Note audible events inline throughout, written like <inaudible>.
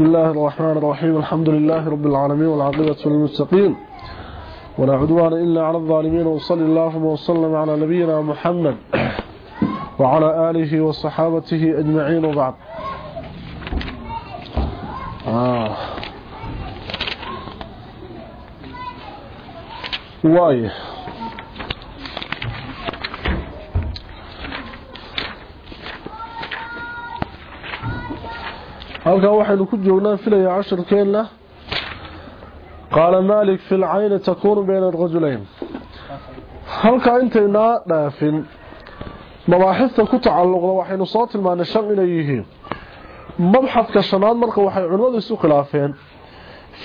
بسم الله الرحمن الرحيم. الحمد لله رب العالمين والعاقبة للمتقين. ولا عدوان إلا على الظالمين. وصلى الله وسلم على نبينا محمد وعلى آله وصحابته أجمعين وبعد. آه. وايه هلكا وحين كو جوغنا فيليا عشر كيلنا قال مالك في العين تكون بين الرجلين هلكا انتينا دافين مباحث كو على له وحين صوت ما نشن ان يهي مبحث كشنان مرقه وحي علمود سو خلافين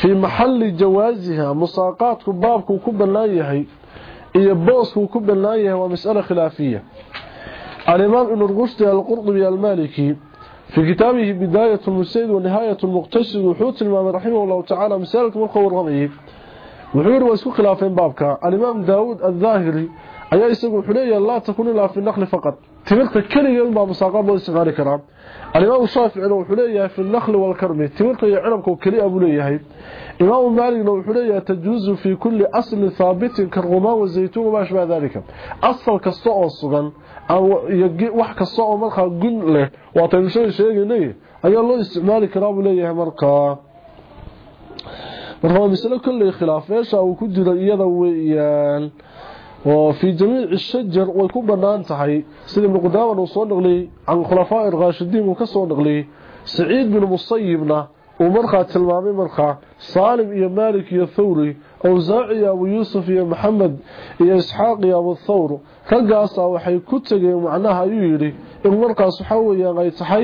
في محل جوازها مساقات كباب كوكب بلايهي iyo boosku ku كوكب waa mas'ala khilaafiye Al Imam Ibn Rushd al-Qurtubi في كتابه بداية المسيد ونهاية المقتصد وحوت المام رحمه الله تعالى مسالك مرقى والرمي. وحور واسكو خلافين بابك الإمام داود الظاهري أي يسقو حليا لا تكون إلا في النخل فقط. تمرت كلية ما مساقات الله استغاري كرام. الإمام الشافعي وحليا في النخل والكرم. تمرت يعلمك كلية أبو ليه إمام مالك وحليا تجوز في كل أصل ثابت كالغماء والزيتون وما شبه ذلك. أصل كالصعو الصغن wax kasta oo markaa gun leh waataynu shalay sheegaynay ayaa loo isticmaali karaa buu leeyahay markaa marka waa masalo kolley khilaaf meesha uu ku jiro iyada weeyaan oo fii jamiici shajar way ku bannaan tahay sida ibnu qudaaman uu soo naqliyey can khulafaa'i raashidiin uu ka soo naqliyey saciid bin musayibna uu markaa tilmaamay markaa saalim iyo maalik iyo thawri abu thawr raggaasaa waxay ku tegeen macnaha ayuu yidhi in markaas waxaa weyaan ay tahay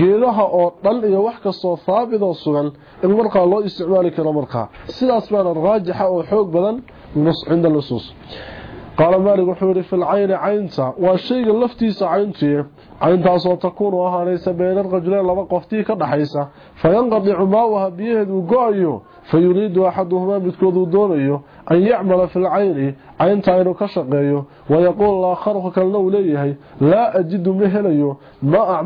geedaha oo dhan iyo wax kastoo haabit oo sugan in markaa loo isticmaali karo markaa sidaas baana raajixa oo xoog badan cinda nusuus maalik wuxuu yidhi fi lcayni caynta waa shayga laftiisa cayntii cayntaasoo takuunu ahaanaysa bayna rajuleen laba qoftii ka dhaxaysa fayanqadicu maauha biyaheed uu go-ayo fayuriidu axaduhumaa midkooduu doonayo an yacmala fi lcayni caynta inuu ka shaqeeyo wayaquul aakharu kalena uu leeyahay laa ajidu ma helayo maa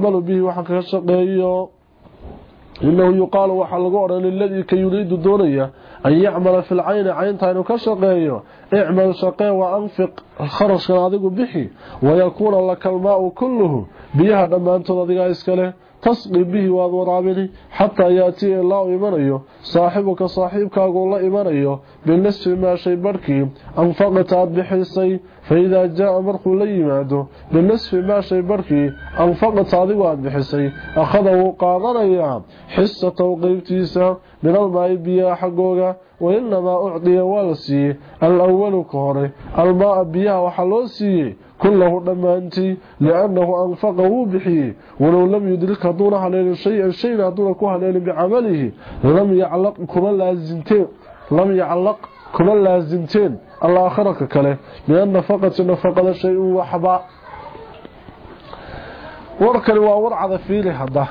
inahu yuqaalu waxaa lagu odhan liladii ka yuriidu doonaya an yacmala fi lcayni caynta inuu ka shaqeeyo icmal shaqee wa anfiq kharashkan adigu bixi wayakuuna laka almaau kulluhu biyaha dhammaantood adigaa iskaleh تسقي به وادورابني حتى يأتي الله يمريو صاحبك صاحبك أقول له يمريو بالنسبة ما شيء بركي. أنفقت بحصي فإذا جاء مرخ قول لي ماده بالنسبة ما شيء بركي. أنفقت صادق واد بحصي أخذه قاضر أيام حصه توقيتيسه la siiyey alawalu ka hore almaaa biyaha waxaa loo siiyey kullahu dhammaantii liannahu anfaqa wuu bixiyey walow lam yudrik hadduuna haleelin shay-an shayna hadduuna ku haleelin bicamalihi lam yaclaq kuma laasimteen lam yaclaq kuma laasimteen alaakhiraka kale min annafaqati nafaqada shay-un waxba warkani waa war cadafiili hadda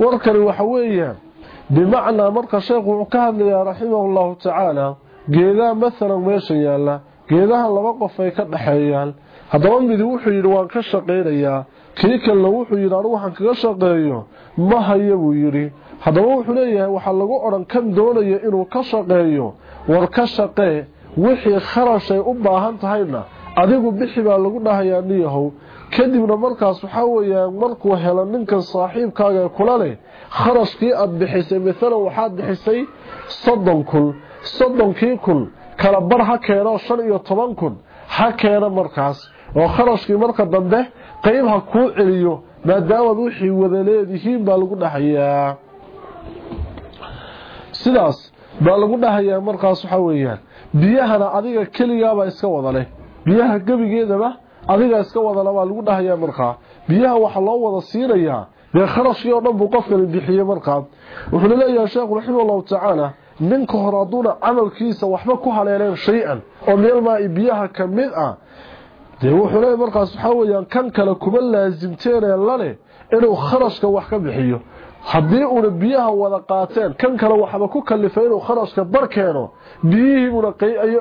warkani waxa weeyaan bimacnaa marka sheekhu wuxuu ka hadlayaa raximahu llahu tacaala geedaha maalan meesha yaalla geedaha laba qof ay ka dhaxeeyaan haddaba midi wuxuu yidhi waan ka shaqaynayaa. Kii kalena wuxuu yidhi anigu waxaan kaga shaqeeyo. Ma haya buu yidhi. Haddaba wuxuu leeyahay waxaa lagu odhan kan doonaya inuu ka shaqeeyo. War ka shaqee wixii kharashay u baahan tahayna adigu bixi baa lagu dhahayaa niyahow kadibna markaas waxaa weeyaan markuu helo ninkan saaxiibkaaga ee kula leh kharashkii aad bixisay maalan waxaad bixisay soddon kun soddonkii kun kala bar ha keeno shan iyo toban kun ha keeno markaas. Oo kharashkii marka dambe qeyb ha kuu celiyo maadaamaad wixii wada leedihiin baa lagu dhahayaa. Sidaas baa lagu dhahayaa markaas waxaa weeyaan biyahana adiga keligaabaa iska wada leh biyaha gebigeedaba adiga iska wadala baa lagu dhahayaa markaa. Biyaha waxaa loo wada siinayaa. Dee kharashkii oo dhan buu qofkani bixiyey markaa. Wuxuuna leeyahay sheekhu raxima allahu tacaala ninka hore hadduuna camalkiisa waxba ku haleeleen shay-an oo meelmaa biyaha ka mid ah. Dee wuxuu leeyahy markaas waxaa kan kale kuma laasimteenee lale inuu kharashka wax ka bixiyo. Haddii uuna biyaha wada qaateen kan kale waxba ku kalifay inuu kharashka bar keeno. Biyihiibuna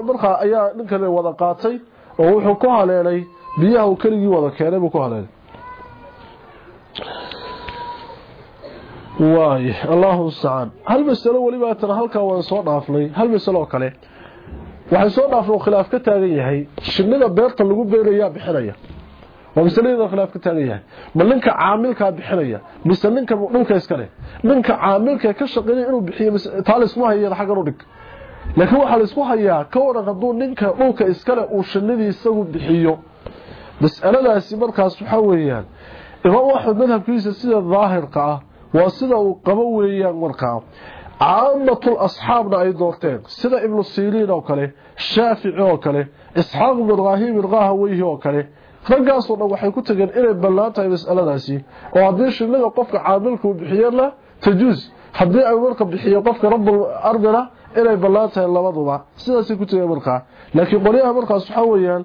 markaa ayaa ninkale wada qaatay oo wuxuu ku haleelay biyaha uu keligii wada keenay buu ku haleelay waay allahu mustacaan hal masalo weliba tana halkaa waan soo dhaafnay hal masalo oo kale. Waxay soo dhaafnay khilaaf ka taagan yahay shinnida beerta lagu beerayaa bixinaya. Waa masalada khilaaf ka taagan yahay. Ma ninka caamilka bixinaya dhulka iska leh? Ninka caamilka ka shaqeynaya inuu bixiyo taal isku hayay xagan u dhig. Laakiin waxa la isku hayaa ka waran haduu ninka dhulka iska leh uu shinnidii isagu bixiyo mas'aladaasi markaas waxa weeyaan imaam axmed madhabkiisa sida daahirka ah waa sida uu qabo weeyaan markaa caamatul asxaabna ay doorteen sida ibnu siriin oo kale shaafici oo kale isxaaq ibn raahim irqahaweyhi oo kale. Raggaasoo dhan waxay ku tageen inay bannaan tahay mas'aladaasi oo haddii shinnida qofka caamilka uu bixiyana tajuus haddii ay marka bixiyo qofka rabbul ardina inay bannaan tahay labaduba. Sidaasay ku tageen markaa laakiin qolyaha markaas waxaa weeyaan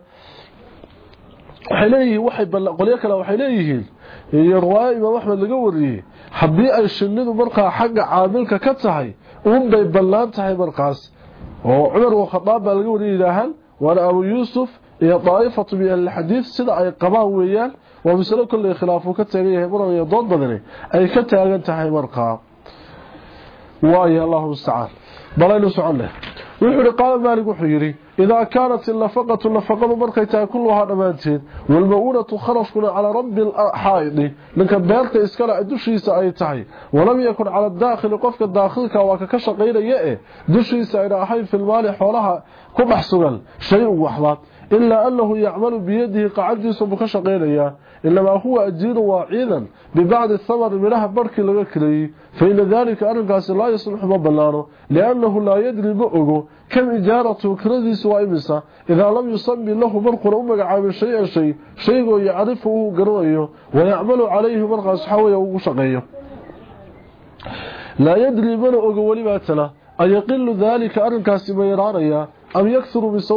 waxay waxay qolyo kale waxay leeyihiin iyo riwaaya imaam axmed laga wariyey haddii ay shinnidu markaa xagga caamilka ka tahay uunbay bannaan tahay markaas oo cumar wa khadaab baa laga wariyay yidhaahaan waana abu yuusuf iyo daa'ifatu min ahlilxadiid sida ay qabaan weeyaan waa masalo kolley khilaafuu ka taagan yahay muran iyo dood badani ay ka taagan tahay markaa waayo allahu mustacaan balaynu soconne wuxuu yihi qaala maalik wuxuu yidhi إذا كانت اللفقة اللفقة مركيتا كلها دمانتين والمؤونة خرف كنا على رب الحائد لأنك بيالك إسكالة دوشيسة أي تحي. ولم يكن على الداخل قفك الداخلك وككشق إلي يأي دوشيسة إلى أحي في المال حولها كم أحسنا شيء وحبات huwa ajiirun waa ciidan bibacdi thamar midhaha barhkii laga kireeyey fa ina daalika arrinkaasi laa yasluxu ma bannaano liannahu laa yadri ma ogo kam ijaaratu kiradiisu waa imisa idaa lam yusami lahu markuna u magacaabin shay-an shay shaygoo yacrifu uu garanayo wayacmalu calayhi markaas waxaa weeye ugu shaqeeyo laa yadri mana ogo welibaa tala ayaqilu daalika arrinkaasi ma yaraanayaa am yaksuru mise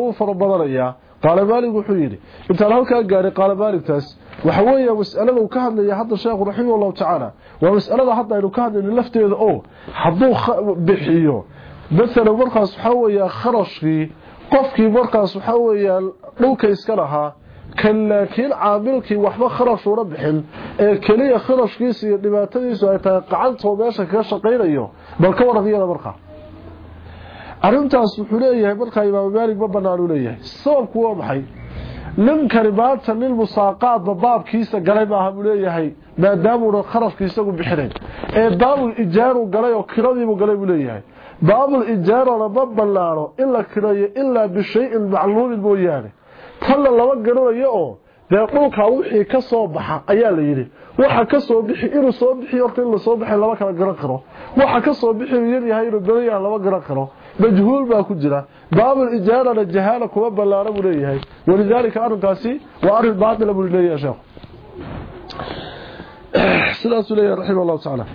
qaala maalig wuxuu yidhi intaan halkaa gaaray qaala maaligtaas waxa weeya mas'alada uu ka hadlaya hadda sheekhu raximah allahu tacaala waa mas'alada hadda aynu ka hadlayno lafteeda oo hadduu bixiyo. Masalan markaas waxaa weeyaa kharashkii qofkii markaas waxaa weeyaan dhulka iska lahaa kan laakiin caamilkii waxba kharashuuna bixin ee keliya kharashkiisa iyo dhibaatadiisu ay tahay qacantoo meesha kaga shaqaynayo bal ka waran iyada markaa arrintaas wuxuu leeyahay markaa imaamu maalig ma banaanu leeyahay. Sababku waa maxay? Ninkani maanta nin musaaqaadba baabkiisa galay maaha buu leeyahay maadaamuuna kharashka isagu bixinayn ee baabul ijaaru galay oo kiradiibuu galay buu leeyahay. Baabul ijaarona ma banaano in la kirayo ilaa bishayin macluumin mooyaane. Tanna lama garanayo oo dee dhulkaa wixii ka soo baxa ayaa la yidhi waxa ka soo bixi inuu soo bixi horta in lasoo baxay lama kala garan karo waxa ka soo bixi yaryahay inuu badan yahay lama garan karo majhuul baa ku jira baabul ijaarana jahaala kuma ballaana buu leeyahay walidaalika arrinkaasi waa arrin baatila buu leeyahay sheekhu sidaasuu leeyahay raximah allahu tacaala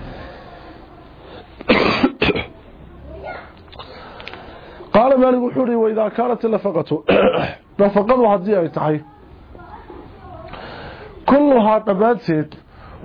qaala maalig wuxuu yihi waidaa kaanat nafaqatu nafaqadu haddii كلها تباتت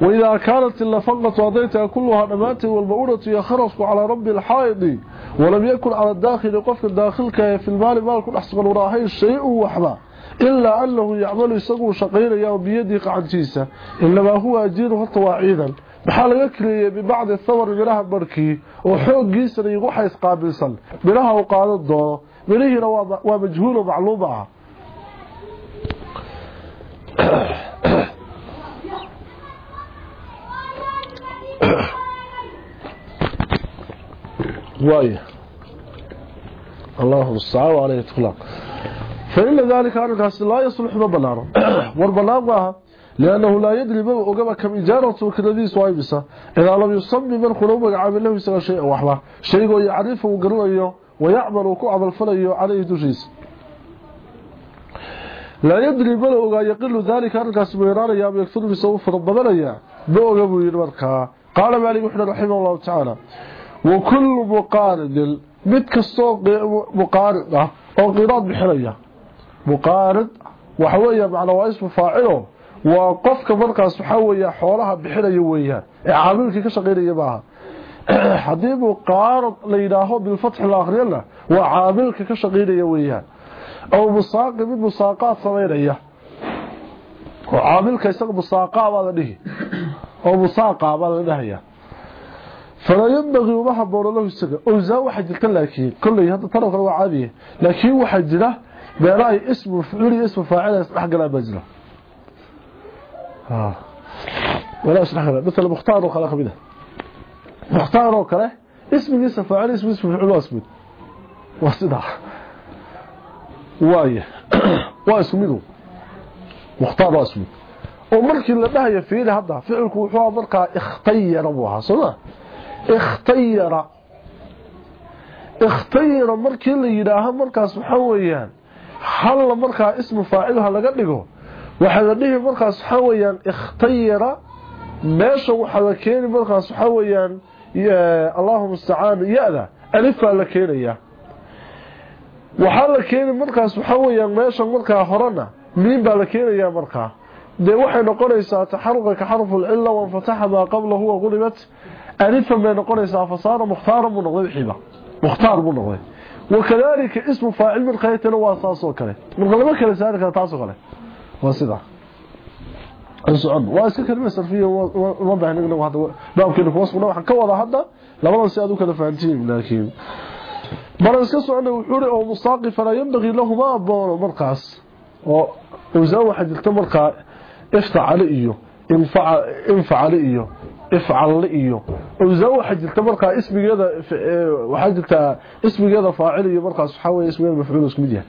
وإذا كانت اللفقت وضيتها كلها نماته والبعودة يخرصك على رب الحائض ولم يكن على الداخل يقفك داخلك في المال مالك أحسن الراحي الشيء وحبا إلا أنه يعمل يسقو شقير يوم بيدي قعد جيسة إنما هو أجير خطوة عيدا بحال يكري ببعض الثور منها بركي وحوق جيسة يقوح يسقابلسا منها وقال الضوء منه ومجهول معلومة <coughs> <coughs> واي. اللهم الصعاب عليه اطلاق فإن ذلك أنكاس لا يصلح ببناره <coughs> والبلاغ لأنه لا يدري ما أقام كم إجارة كذلك سوايبسة إذا لم يصمي من قلوب عامل له يسوى شيء وحلا. شيء يعرفه وقرأيه ويعمل وكعب الفلي عليه دجيس لا يدري ما أقام يقل ذلك أنكاس ميران يام يكثر بسوء فربضانيا ما أقام قال مالك وحنا رحمه الله تعالى وكل مقارد متكسو مقارد أو آه، قيراد بحرية مقارد وحوية معنوى اسم فاعله وقفك مركة سحوية حولها بحرية ويهان عاملك كشغير يباها. <clears throat> حديب مقارد ليناهو بالفتح الآخر يلا وعاملك كشغير يويهان أو مصاق بمصاقات صميرية وعاملك يساق مصاقات وعاملك oo musaaqa baa la dhahaya. فلا ينبغي وما حبون له السجا أوزا واحد جلت لكن كل هذا ترى كل عادية لكن واحد جله بيراي اسم فعلي اسم فاعل يصلح قلا بجله ها ولا يصلح قلا مثل مختار وخلق بده مختار وكله اسم اسم فاعل اسم اسم فعل اسم وصدع وايه واسمه مختار اسمه ahaa soo ikhtayara ikhtayara markii la yidhaaho markaas waxa weeyaan hal markaa ismu faacilha laga dhigo waxaa la dhihi markaas waxa weeyaan ikhtayara meesha waxaa la keeni markaas waxa weeyaan allahu mustacaan ya-da alifaa la keenaya waxaa la keeni markaas waxa weeyaan meesha markaa horena miin baa la keenayaa markaa dee waxay noqonaysaa taxaruqa ka xarfu lcila wanfataxa maa qabla huwa qulibat alifan bay noqonaysaa fasaara mukhtaaran buu noqday wixiiba mukhtaar buu noqday wakadalika ismu faacil milkaytana waa saasoo kale marka lama kala saari kara taasoo kale waa sida socon waa iska kelima sarfiya uma baahnin hadda baabkeena kuwa sugna waxaan ka wadaa hadda labadan si aad u kala fahantiin laakiin baran iska socona wuxuu oo musaaqi falaa yanbagii lahu ma aboono markaas oo awsaan waxaa jirta markaa اشتعل إيه انفعل إيه افعل إيه أو زو حجلت مركا اسم يدا وحجلت اسمي يدا فاعل إيه مركا صحاوي اسم يدا مفعول اسم يدا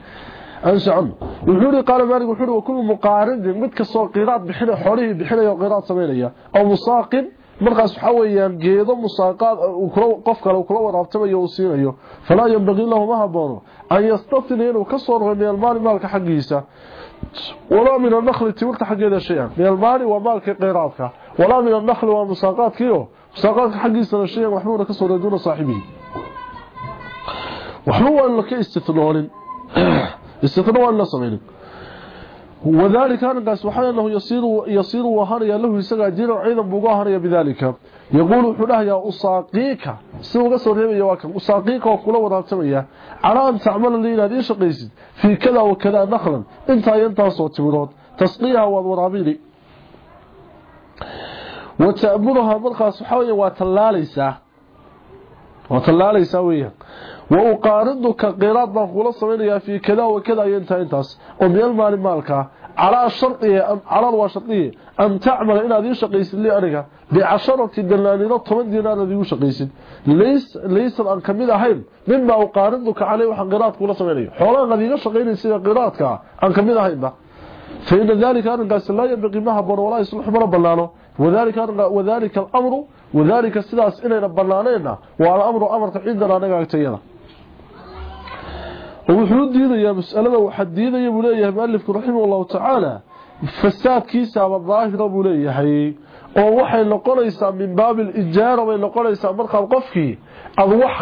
انسى عنه يحوري قال مالك يحوري وكل مقارن مدك الصوى قيرات بحنا حوري بحنا يو قيرات سمين أو مساق مركا صحاوي إيه قيضا مصاقات وقفك لو كلوة رابتما يوصين إيه فلا ينبغي له مهبانه أن يستطلين وكسر من المال مالك حقيسه almaali waa maalka qiraadka walaa min annakli waa musaaqaadkiio musaaqaadka xaggiisana shay-an waxbuuna ka soo rara duuna saaxibihi waxba waa in laka istinoonin istina waa in la samaynin وذلك أنقاس وحي أنه يصير, يصير وهريا له يسقى جيرا عيدا بقاهريا بذلك yaquulu wuxuu dhahayaa usaaqiika si uga soo reebaya waa kan usaaqiika oo kula wadaabtamaya calaa an tacmala layidhahd ii shaqaysid fii kada wa kadaa naklan intaa iyo intaasoo timirood tasqiyaha waad waraabili wa ta'murahaa markaas waxaa weya waa tallaalaysaa waa tallaalaysaa weeyaan wa uqaariduka qiraad baan kula samaynayaa fii kadaa wa iyo intaa intaas oo meel maalin maalkaa على الشرطية على الواشطية أن تعمل إلى ذي شقيس اللي أريك بعشرة دلالين طمان دينار ذي شقيس. ليس ليس الأن كميدة هين مما أقارضك عليه وحن قيرات قولة صمينية حولا غذي شقين سيدة قيراتك أن كميدة هين فإن ذلك قاس لا ينبغي ما هبون ولا يصلح من ربنا وذلك وذلك الأمر وذلك السلاس إلينا بلانينا وعلى أمر أمر عندنا نقاكتينا mas'alada waxa diidaya buu leeyahay muallifku raximahullahu ta'ala fasaadkiisa ama daahira buu leeyahay oo waxay noqonaysaa min baabil ijaara way noqonaysaa markaa qofkii ad wax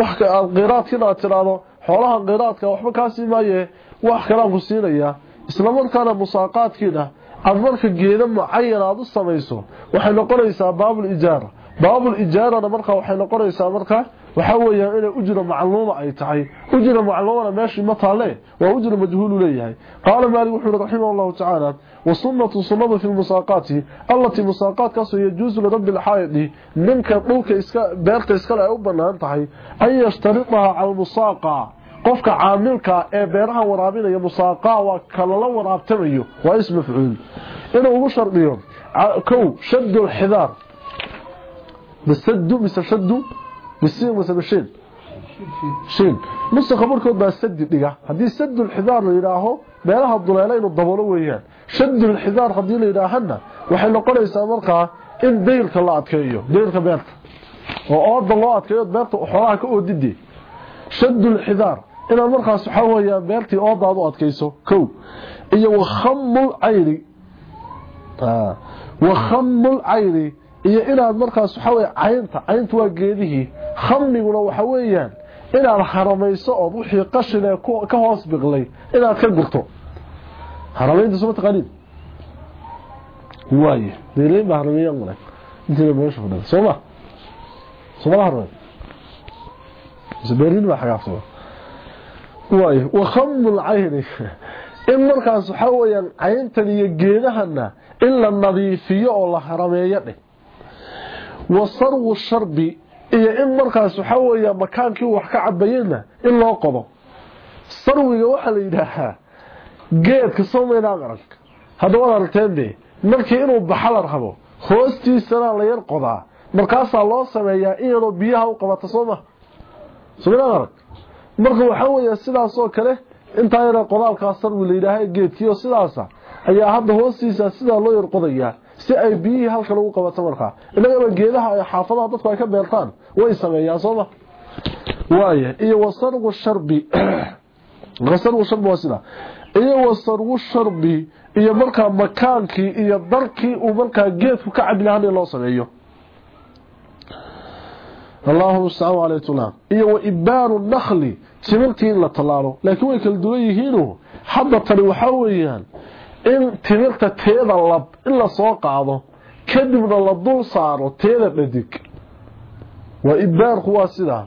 wax qiraadkina tiraado xoolaha qiraadka waxba ka siimaye wax kala ku siinaya isla markaana musaaqaadkiina ad marka geeda mucayan aad u samayso waxay noqonaysaa baabul ijaara باب الإجارة مركة وحين قريسة مركة وحاوية إلى أجر معلومة أي تحي أجر معلومة ماشي مطا ليه وأجر مجهول ليه قال مالك وحيد رحمه الله تعالى وصنة صنة في المساقات. التي مساقات كسو يجوز لرب الحائض منك قولك بارك إسكال أعبنا أن تحي أي يشترطها على المساقة. قفك عاملك إيه إبارها ورابين يمساقا وكالله ورابتميه واسم مفعول. إنه مشرق يوم كو شد الحذار. Bisaddu misashaddu bisiin wasabashin shin musa khabarkood baa sadi dhiga haddii sadu lxidaar la yidhaaho meelaha duleela inuu dabolo weeyaan shadu lxidaar haddii la yidhaahana waxay noqonaysaa markaa in daylka la adkeeyo daylka beerta oo ooda loo adkeeyo beerta xoolaha ka oodide shadu lxidaar inaad markaas waxaa weeyaan beertii oodaad u adkayso kow iyo wakhamul cayri wakhamul cayri iyo inaad markaas waxa weeye caynta caynta waa geedihii khamniguna waxa weeyaan inaad haramayso oo wixii qashin ee ka hoos biqlay inaad ka gurto. Haramaynta soo taqaaniin? Waaye deeleen baa harameeyaan walaal intii meesha fadhida sooma sooma haramay? Sabeerin baa xagaafto waaye wa khamul ayni in markaas waxa weeyaan cayntan iyo geedahana in la nadiifiyo oo la harameeyo dheh wa sarwu sharbi. Iyo in markaas waxa weeya makaankii wax ka cabayena in loo qodo. Sarwiga waxaa la yidhaahaa geedka soomaynaan arag. Hadda waad aragteenbe markii inuu baxa la rabo hoostiisana la yar qodaa. Markaasaa loo sameeyaa in yaroo biyaha u qabata sooma. Soomaynaan arag. Marka waxaa weeya sidaasoo kale intaa yara qodaalkaa sarwi la yidhaaha geedkii oo sidaasa ayaa hadda hoostiisa sidaa loo yar qodayaa si ay biyihii halkan ugu qabato markaa inagaba geedaha ay xaafadaha dadku ay ka beertaan way sameeyaan sooma waaya iyo wasargu sharbi <clears throat> wasargu sharbi waa sida iyo wasargu sharbi iyo markaa makaankii iyo darkii uu markaa geedku ka cabi lahaa in loo sameeyo اللهم استعان عليه iyo wa ibaanu nakhli timirtii in la talaalo laakiin way kala duwan yihiin hadda tani waxa weeyaan in timirta teeda lab in la soo qaado kadibna la dul saaro teeda dhadig waa ibaanku waa sidaa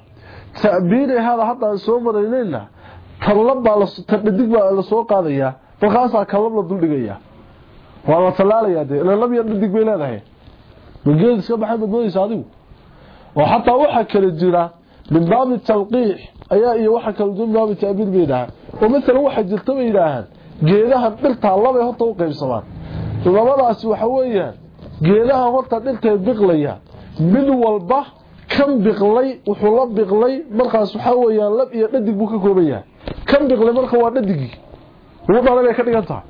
ta'biiri hada hadda aan soo maraynayna talab baa la dhadig baa la soo qaadaya markaasaa kalab la dul dhigaya waa la talaalayaa dee ila lab iyo dhadig bay leedahay mageed iska baxay badboodaysa adigu oo xataa waxaa kala jira min baabi talqiix ayaa iyo waxa kala duwan baabi ta'biir bay yidhaahaan oo maalan waxaa jirta bay yidhaahaan geedahan dhirtaa labay horta u qaybsamaan. Labadaasi waxa weeyaan geedaha horta dhirtay biqlaya mid walba kan biqlay wuxuu la biqlay markaas waxa weeyaan lab iyo dhadig buu ka kooban yahay kan biqlay marka waa dhadigii. Uu dhalay ka dhigan tahay.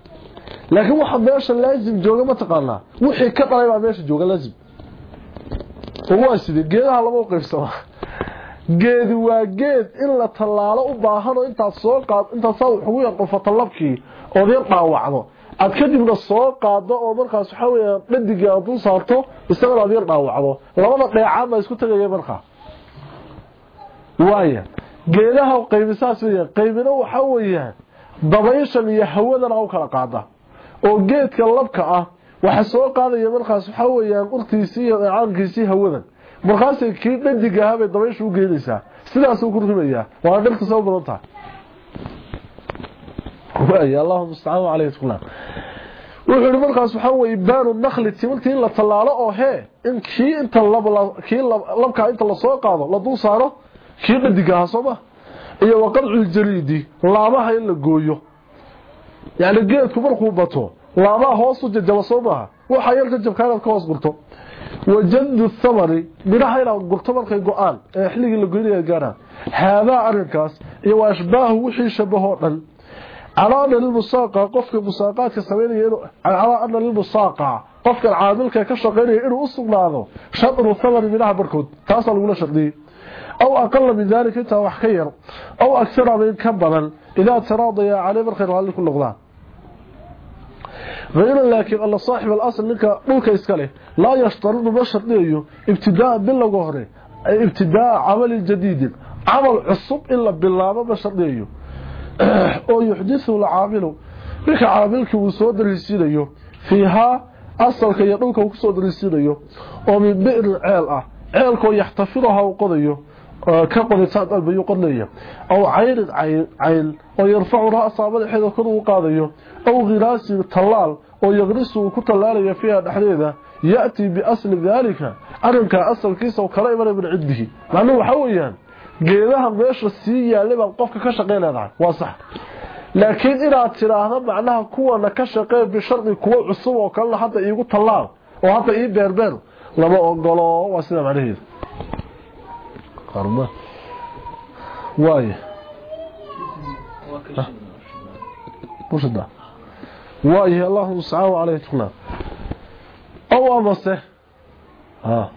Laakiin waxa meesha laazim jooga ma taqaanaa. Wixii ka dhalay baa meesha jooga laazim. Waa sidee geedaha lama u qaybsamaa. Geedi waa geed in la tallaalo u baahanoo intaad soo qaad intaad saa wuxugu yar dhufato labkii ood yar dhaawacdo. Aad kadibna soo qaado oo markaas waxa weya dhadigii aad saarto isagana aad dhaawacdo. Labada dheecaan baa isku tegaya markaa waaya geedaha qaybisaas weya qaybina waxa weeyaan dabayshan iyo hawadana u kala qaada. Oo geedka labka ah waxa soo qaadaya markaas waxa weeyaan urtiisii iyo dheecaankiisii hawadan markaasay kii dhadiga ahaa bay dabaysha u geynaysaa sidaasuu ku rimayaa waana dhirta soo badan tahay nakli timirtii in la tallaalo oo hee in kii inta kii labkaa inta lasoo qaado la dul saaro kii dhadiga ahaa soo ma iyo waqadculjaliidi laamaha in la gooyo yani geedku markuu bato laamaha hoosu jajaba soo maaha waxaa yar jajabkaa inaad ka hoos gurto wajadu thamari midhaha inaad gurto markay go-aan ee xilligii la goynaya gaaraan haadaa arrinkaas iyo wa ashbaahu أراد للمساقة قفك المساقات كسبيني أراد للمساقة. قفك العاملك كشغيني إنه أصغ لهذا شطر الثمر منها بركود تأصل ولا شطني أو أقل من ذلك أنت وحكير أو أكثر من كبرا إذا تراضي عليه بالخير وعلي كل غضان غير لكن الله صاحب الأصل منك ملك إسكاله. لا يشترد بشر ليه ابتداء بالله قهره ابتداء عمل جديد. عمل عصب إلا بالله بشر ليه أو يحدثه العامل لك عاملك وصود الاسيريو فيها أصل كي يقول يدوك وصود الاسيريو ومن بئر العيل عيل ويحتفظها وقضيه وقضيو يساعد ألبي يقول لي أو عير عيل ويرفع رأس عمال حيث كده وقاضيه أو غراس تلال ويغرس وكتلالي فيها نحن يأتي بأصل ذلك أرنك أصل كيس وكريمان من عده معنى حويا geedaha meesha sii yaalay baan qofka ka shaqayn leedahay waa sax. Laakiin inaad tiraahdo macnaha kuwana ka shaqeyn bisharci kuwa cusub oo kalena hadda iigu tallaal oo hadda ii beerbeer lama ogolo waa sida macnaheedu. Waay mushada waay allahu mustacaan calayhi tuknaa ow amase. Ha.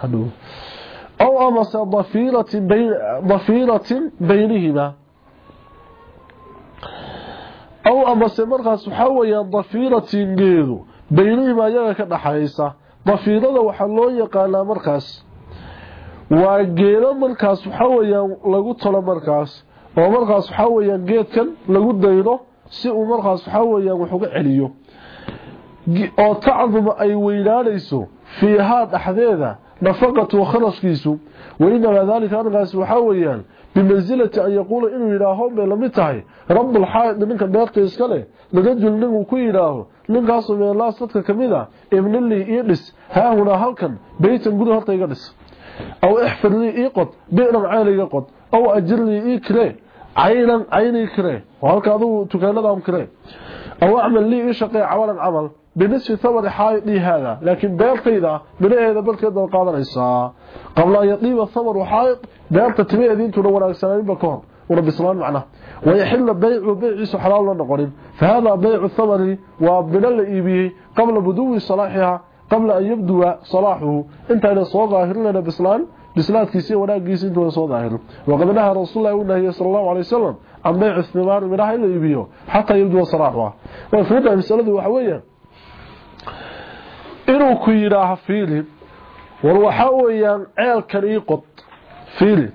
Hadhow أو أمس ضفيرة, بين ضفيرة بينهما أو أمس مرخص حويا ضفيرة جيدو بينهما يغا كدحيسا ضفيرة وحلو يقانا مرخص وجيدا مرخص حويا لغو طلا مرخص ومرخص حويا جيد كان لغو دينو si uu markaas waxa weeyaan wax uga celiyo oo tacduma ay weynaanayso fiihaa dhaxdeeda nafaqatu kharashkiisu wainama dalika argaas waxa weeyaan bimanzilati an yaquula inuu yidhaaho bay lamid tahay rabbul xaa'id ninka beerta iska leh lirajul nin ku yidhaaho ninkaasoo meelaas dadka kamid a ibnilii ii dhis haahunaa halkan beytan guri horta iga dhis aw ixfir lii ii qod bi'ran cayl iga qod aw ajir lii ii kiree caynan caynii kiree oo halka adugu بنسي ثمر حي دي هذا. لكن بيلتيدا بنيهده بلكيده قادنيسا قبل أن يطيب الثمر وحي بيلت تبي ادين تنور ورا سنين بكون. ورب سلام معنا. ويحل بيع بيع حلال ونقرب فهذا بيع الثمر وبدل الايبي قبل بدو صلاحها قبل أن يبدو صلاحه. انت إلى سو ظاهر لنا بسلام بسلام كيسي ودا كيسي دو سو ظاهر. وقد نهى رسول الله ونهى صلى الله عليه وسلم عن بيع الثمار من حتى يبدو صلاحه وفي هذا المسألة هو inuu ku yidhaaho fiili war waxaa weeyaan ceelkan ii qod fiili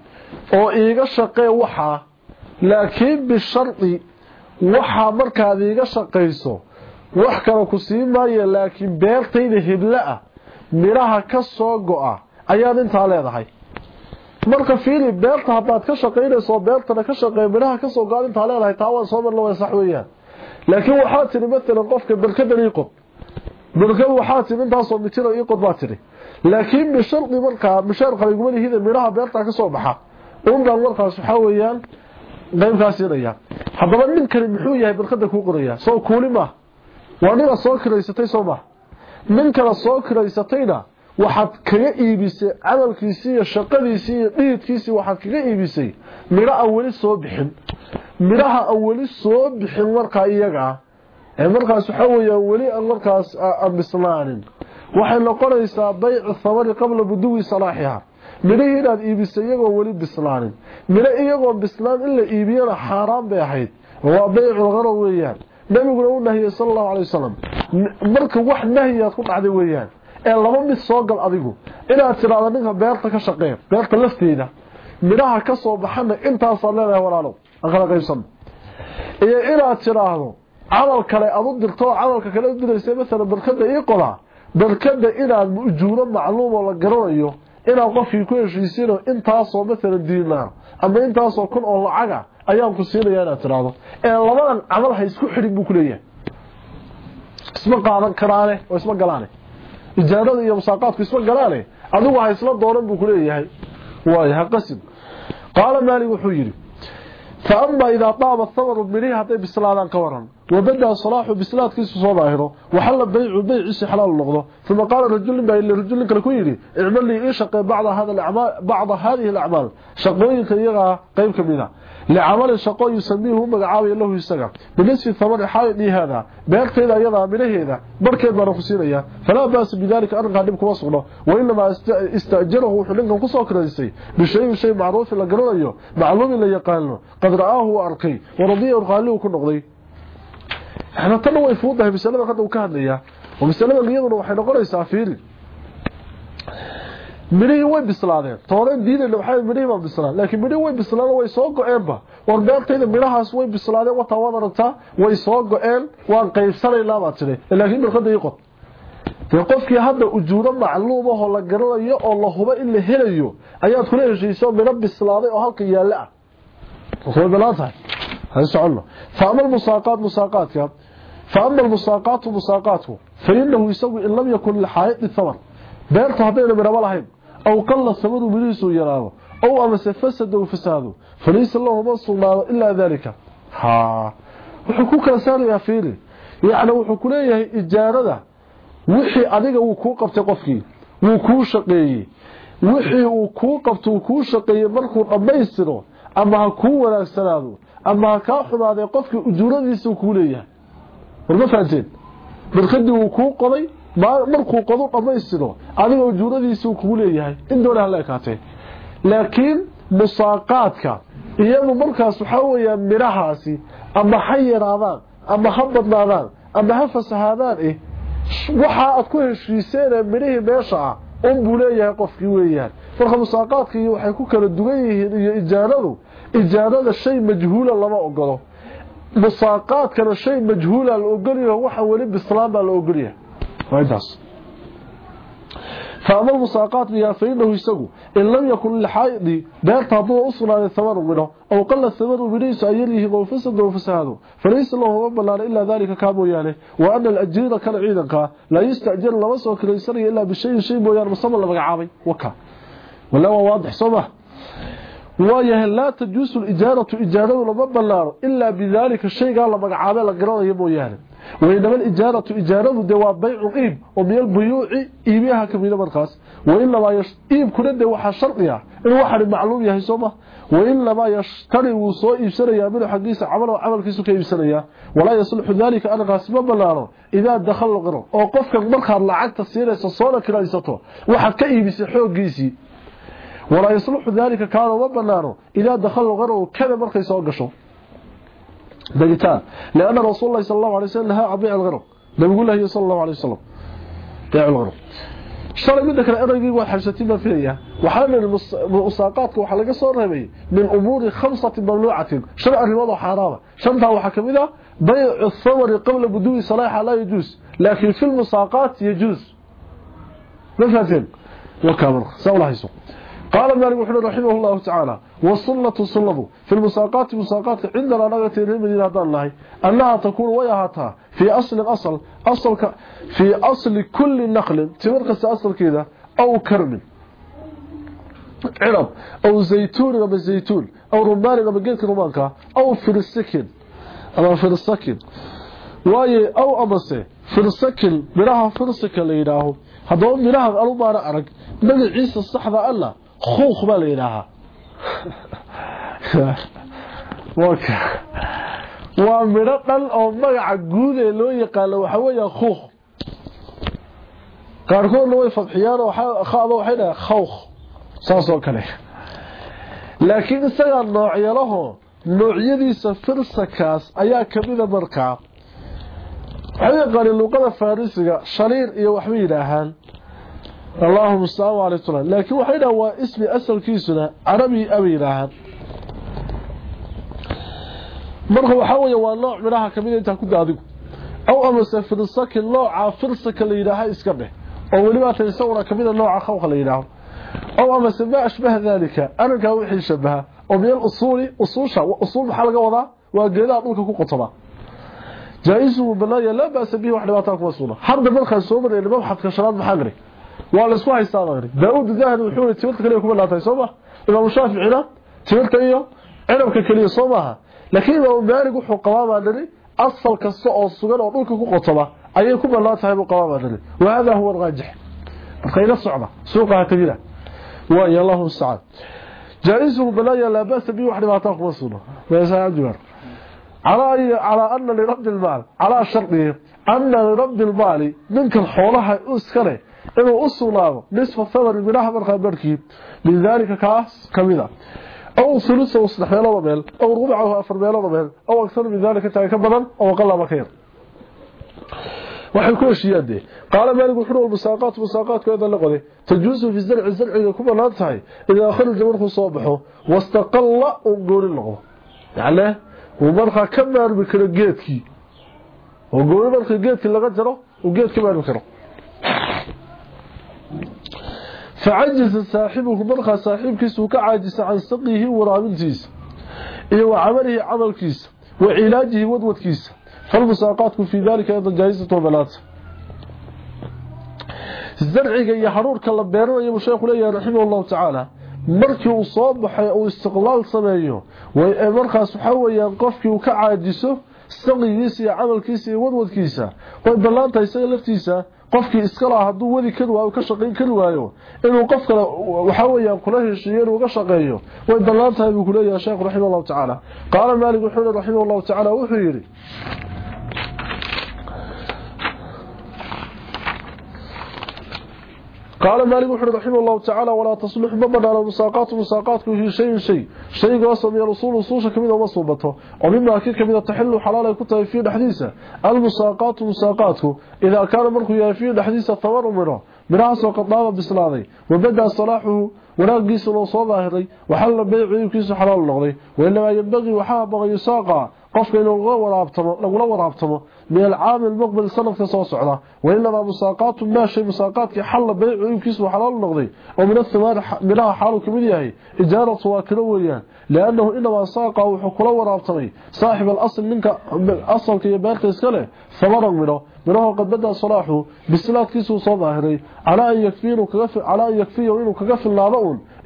oo iiga shaqee waxaa laakiin bishardi waxaa markaad iiga shaqayso wax kale ku sii maayo laakiin beertayda hible ah midhaha ka soo go-a ayaad intaa leedahay. Marka fiili beerta haddaad ka shaqaynayso beertana ka shaqeey midhaha ka soo go'aad intaa leedahay taa waan soo marna way sax weeyaan. Laakiin waxaa tiri maalan qofka berkadan ii qod berkadu waxaa tiri intaasoo mitiro ii qod baa tiri laakiin bishardi markaa mishaar qaliguma lihida midhaha beertaa ka soo baxa unbaan markaas waxaa weeyaan qaybkaa siinaya haddaba ninkani muxuu yahay berkada kuu qoraya soo kuuli maaha waa nina soo kiraysatay soo maha ninkana soo kiraysatayna waxaad kaga iibisay camalkiisii iyo shaqadiisii iyo dhihidkiisii waxaad kaga iibisay midho aan weli soo bixin midhaha aan weli soo bixin markaa iyagaa markaas waxaa weeyaan weli aan markaas aan bislaanin. Waxay noqonaysaa baycu thamani qabla buduwi salaaxiha. Midhihii inaad iibisay iyagoon weli bislaanin. Midho iyagoon bislaan in la iibiyana xaaraan bay ahayd. Waa bayculqarar weeyaan. Nabiguna u nahiyey sala allahu alay wasalam marka wax nahyiaad ku dhacday weeyaan. Ee laba mid soo gal adigu. Inaad tidhaahdo ninka beerta ka shaqeen beerta lafteeda midhaha ka soo baxana intaasaad leedahay walaalow. Aan kala qaybsano iyo inaad tidhaahdo camal kale aad u dirto oo camalka kale u diraysa maala dalkada ii qodaa dalkada inaad ujuuro macluum oo la garanayo inaad qofkii ku heshiisiino intaasoo matala diinaar ama intaasoo kun oo lacaga ayaan ku siinaya inaad tidhaahdo ee labadan camal ha isku xidhin buu kuleeyahay isma qaadan karaane oo isma galaane. Ijaarada iyo musaaqaadku isma galaane adigu ha isla doonan buu kuleeyahay waay ha qasin. Qaala maalik wuxuu yidhi وبدأ صلاح بسلاد كيس سو وحل بيع بيع شي حلال نقضه ثم قال الرجل ما اللي الرجل كان كيري اعمل لي إيش بعض هذا الأعمال بعض هذه الأعمال. شقوين كيغا قيب كميده لعمل شقو يسميه مغعاوي له يسغا بنسبه الثمر حائدي هذا. beerteeda ayada minaheeda barkeed baan ku siinaya fala baas bidalika arqa dib kuma sugno wa inma istajarahu wuxuu ninkan ku soo kiraysay bishay shay macruuf la garanayo macluum la yaqaano qad raahu ana tan way fuudahay misalada qad uu ka hadlaya oo misalada iyaduna waxay noqonaysaa fiil. Midhihii way bislaadeen. Tooreen diidayna waxay midhihii baa bislaan laakiin midhihii way bislaadeen way soo go-eenba. War midhahaas way bislaadeen wataa waad way soo go-een waan qaybsanaynaa baad tidhi. Laakiin mirqada ii qod. Dee qofkii hadda ujuuro macluum ahoo la garanayo oo la hubo in la helayo ayaad kula heshiiso midho bislaaday oo halka yaalle ah. Way banaan musaaqaatku fa inahu isagu in lam yakun lixaayidi thamar beertu haddayna midhaba lahayn aw qalla samaru midhiisuu yaraado ow amase fasada u fasaado falaysa lahu ma sugnaado ilaa dalika ha wuxuu ku kala saarayaa fiili yacni wuxuu ku leeyahay ijaarada wixii adiga wuu kuu qabtay qofkii wuu kuu shaqeeyey wixii uu kuu qabto uu kuu shaqeeyey markuu dhammaystiro ama ha kuu wanaagsanaado ama ha kaa xumaadee qofkii ujuuradiisuu kuu leeyahay. War ma fahanteen? Barkadii wuu kuu qoday markuu qodu dhammaystiro adiga ujuuradiisuu kugu leeyahay. In doona hala ekaatee. Laakiin musaaqaadka iyagu markaas waxaa weeyaan midhahaasi ama ha yaraadaan ama ha badnaadaan ama ha fasahaadaan eh waxa aad ku heshiiseenee midhihii meesha ah unbuu leeyahay qofkii weeyaan. Marka musaaqaadka waxay ku kala dugan yihiin iyo ijaaradu ijaarada shay majhuula lama ogolo musaaqaadkana shay majhuula la ogolyaho waxa weli bislaan baa la فأما المساقات بها فإنه يسقو إن لم يكن للحائض بيرت هدو أصلا الثمر منه. أو قل الثمر بليس أيره وفسد وفساده فليس له مبلان إلا ذلك كامو يعني. وأن الأجير كان عيدك لا يستأجر لمسه كريسري إلا بشيء شيء مويان مصمم لمقعابي وكا. ولا واضح صبح. Laa tajuusu lijaaratu ijaaradu lama ballaaro ilaa bidaalika shaygaa la magacaabay la garanayo mooyaane waynama alijaaratu ijaaradu dee waa baycu iib oo min albuyuuci iibiyaha kamida markaas wainamaa iibkuna dee waxaa shardiga inuu waxani macluum yahay sooma wainamaa yashtari wuu soo iibsanayaa minhu xaggiisa camal camalkiisu ka iibsanayaa walaa yaslixu daalika arrinkaasi ma ballaaro idaa dakhala qiro oo qofkan markaad lacagta siinayso soona kiraysato waxaad ka iibisay xooggiisii ولا يصلح ذلك كان وبنانه. إذا دخل غره كذا مرخي سوى قشو دقيتان لأن رسول الله صلى الله عليه وسلم لها عبيع الغرب. لم يقول له صلى الله عليه وسلم بيع الغرب. شرع منك الأرقي والحبستين فيها وحال المساقات وحلقة صورها من أمور خمسة ممنوعة. شرع الوضع حرامة شرطها وحكم إذا بيع الثمر قبل بدو صلاحة لا يجوز. لكن في المساقات يجوز. مثلا وكامل. سأولا يسوق. قال مالك وحده رحمه الله تعالى والصلة الصلة في المساقات مساقات عندنا نغة المدينة هذا الله. أنها تكون ويهاتها في أصل أصل ك... في أصل كل نقل تمركز أصل كذا. أو كرم. عرب أو زيتون غب الزيتون أو رمان غب جيك رمانك. أو فلسكن. أما فلسكن. واي أو أمسي فلسكن. مراها فلسكن ليناه هذا ألو ما أرق. مدى عيسى الصحبة الله. quuq baa la yidhaahaa. Waa midho dhal oo magaca guud ee loo yaqaano waxaa weeyaa kuuq qaarkoodna way fadxiyaan oo khada waxay dhaha khawq saas oo kale. Laakiin isagaa noocyalaho noocyadiisa firsakaas ayaa kamida markaa. Waxay yaqaaneen luuqada farisiga shaliir iyo waxbay yidhaahaan. الله مستوى عليه الصلاة لكن وحينا هو اسم أسر كيسنا عربي أبي راهر مرحبا حوية هو النوع مراها كمين انت كنت أدوك أو أمس فرصك النوع فرصك اللي راها اسكبه أو لما تنسونا كمين النوع خوخ اللي راهم أو أمس ما أشبه ذلك أنا كاوحي شبهها ومن أصول أصولها وأصول بحلقة وضع وقلنا أدوك كقطبة جائزه بالله لا بأس به وحنا ما وحلواتك وصوله حرب مرخة السوبر اللي مبحث كشرات محاقري ولا سوى يستغرى داوود الزاهد وحول تيولت كليه كبر لاتاي صوبا الا مشاف عنا تيولت ايو علمك كليه صوبها لكن ابو مبارك وحو قواما دري اصل كسو أو سغن أو دولك كوقتبا ايي كبر لاتاي قواما دري وهذا هو الراجح تخيل الصعبه سوقها كبيره ويا الله السعاد جائز بلايا لا باس به واحد ما تاخذ وصوله بس اجبر على على ان لرب المال على شرطه ان لرب المال منك الحوله اسكره a aw sulusa saddex meelooda meel aw rubacahu afar meelooda meel aw agsar min daalika tahay ka badan aw aqalaba ka yar waxay ku heshiiyaan dee qaala maalik wuxuu musaaqaat musaaqaatkeeda la qoday tajuusu fi zarci zarciga ku banaan tahay idaa kharaja markuu soo baxo wastaqalla uu gooni noqdo yacni uu markaa ka maarmi karo geedkii oo gooni marka geedkii laga jaro uu geed ka maarmi karo فعجز صاحبه مرخى صاحب كيس وكعاجز عن سقيه ورابنتيس إيه وعمله عمل كيس وعلاجه ودود كيس فالمساقات في ذلك أيضا جائزة وبلات الزرعي يحرور كلا بيرو يا مشايخ لي رحمه الله تعالى markii uu soo baxay oo istiqlaal sameeyo way markaas waxa weeyaan qofkii uu ka caajiso saqigiisa iyo camalkiisa iyo wadwadkiisa way ballaantahay isaga laftiisa qofkii iska lahaa hadduu wadi kari waayo ka shaqayn kari waayo inuu qof kale waxa weeyaan kula heshiiyo inuu uga shaqeeyo way bannaan tahay buu kuleeyahay sheekh raximah allahu tacaala qaala maalik wuxuu yihi raximah allahu tacaala wuxuu yidhi قال مالك وحده رحمه الله تعالى ولا تصلح مبنى على المساقات مساقات في شيء شيء شيء. قاسم يا رسول وصوش كميدة ومصوبته ومما أكيد كميدة تحل حلالا كنت في الحديثة. المساقات مساقاته. إذا كان مركو يفي الحديثة ثمر منه. منها سوق الطابة بسلاذي وبدأ صلاحه. وناقيس الوصوى ظاهري. وحل بيع كيس حلال النغضي وإنما ينبغي وحاب يساقا qofka inuu lagula waraabtamo من العام المقبل سنة كسو سعودة وإنما مساقات ماشي مساقات حل بيع ويكيس وحلال النقضي ومن الثمار منها حال كمدية إجارة وكلويا لأنه إنما ساقه وحكولا ورابطني. صاحب الأصل منك أصل كي يبارك إسكاله ثمرا منه. منه قد بدأ صلاحه بالسلاة كيسو صظاهري على أن يكفيه على أن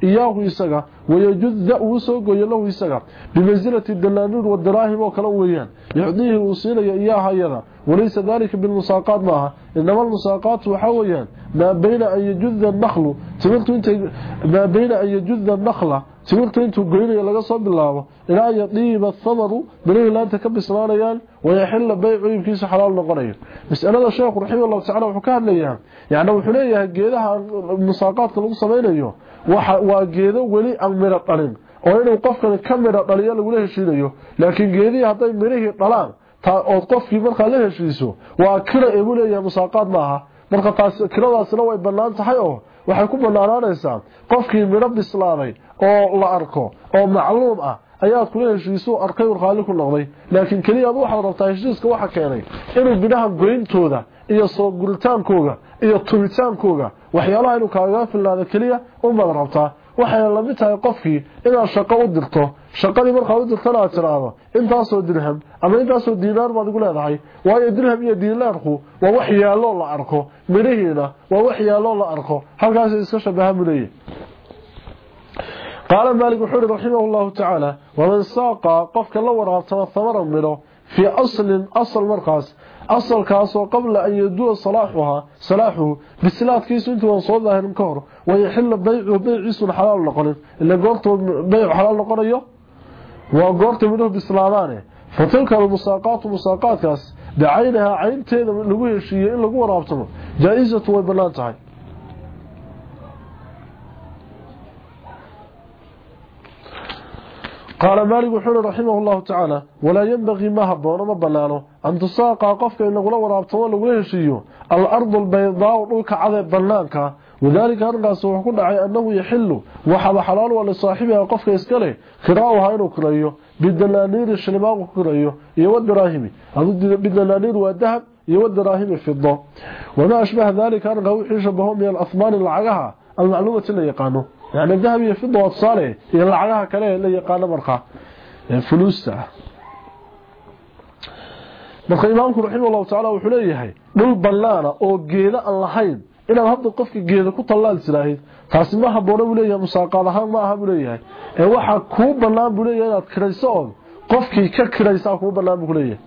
إياه يساقه ويجد وسوق يله يساقه بمنزلة الدلانور والدراهم وكلويا يعطيه وصيلة إياها يذا وليس ذلك بالمساقات معها. إنما المساقات وحويا ما بين أن يجذ النخل تمرت أنت ما بين أن يجذ النخلة تمرت أنت قينيا لغا soo bilaabo ilaa yadiiba thamaru barihi laanta ka bislaanayaan ويحل بيع يبkiisa xalaal noqonayo mas'alada sheekhu raximahullahu ta'ala wuxuu ka hadlayaa yaani wuxuu leeyahay geedaha musaaqaadka lagu sameeyo waxa waa geedo wali aan miro dhalin oo inuu qofkan ka miro dhaliyo lagu heshiinayo. Laakiin geedii haday mirihii dhalaan oo qofkii marka la heshiiso waa kira ee uu leeyahay musaaqaad maaha. Marka taas kiradaasna way bannaan tahay oo waxay ku banaanaanaysaa qofkii midho bislaaday oo la arko oo macluum ah ayaad kula heshiiso arkay warqaali ku noqday. Laakiin kaliya aad waxaad rabtaa heshiiska waxa keenay inuu midhaha goyntooda iyo soo guritaankooga iyo tumitaankooga waxyaalaha inuu kaaga filaado kaliya umaad rabtaa waxay la mid tahay qofkii inaad shaqo u dirto shaqadii markaa u dirtana aad tiraahdo intaasoo dirham ama intaasoo diinaar baad igu leedahay waayo dirham iyo diinaarku waa wax yaaloo la arko midhihiina waa wax yaaloo la arko halkaasay iska shabaha muleeyihin qaala maalik wuxuu uhi raximah llahu tacaala waman saaqa qofka la waraabtama hamara midho fii aslin asal markaas asalkaasoo qabla an yaduwa salaaxuhaa salaaxuhu bislaadkiisu intuudan soo daahirin ka hor wayaxila baycuhu beyciisun xalaal noqonin ila goortuu beycu xalaal noqonayo waa goorta midhuhu bislaadaane fa tilka almusaaqaatu musaaqaadkaas bicaynahaa caynteeda lagu heshiiyey in lagu waraabtamo jaa-isatu way bannaan tahay قال مالك وحول رحمه الله تعالى ولا ينبغي ما هبون ما بنانو أن تساقى قفك إن نقول ورابطوا لقول هشيو الأرض البيضاء ولك عذاب بنانك وذلك أرقص وحكون دعي أنه يحل وحب حلال ولصاحبها قفك يسكله كراؤها إنه كرأيه بالدلانير الشنباق كرأيه يود دراهمي بالدلانير والذهب يود دراهمي في الضوء. وما أشبه ذلك أرقى وحيش بهم من الأثمان العقها المعلومة اللي yani dahab iyo fida waa tusaale. Iyo lacagaha kale la yaqaano markaa fuluusta. Ah marka imaamku raxima allahu tacala wuxuu leeyahay dhul banaana oo geeda aan lahayn inaad hadda qofka geeda ku tallaal jiraahid taasi ma haboona buu leeyahay musaaqaad ahaan ma aha buu leeyahay. Ee waxaa kuu bannaan buu leeyahay inaad kirayso oon qofkii ka kiraysaa kuu bannaan buu kuleeyahay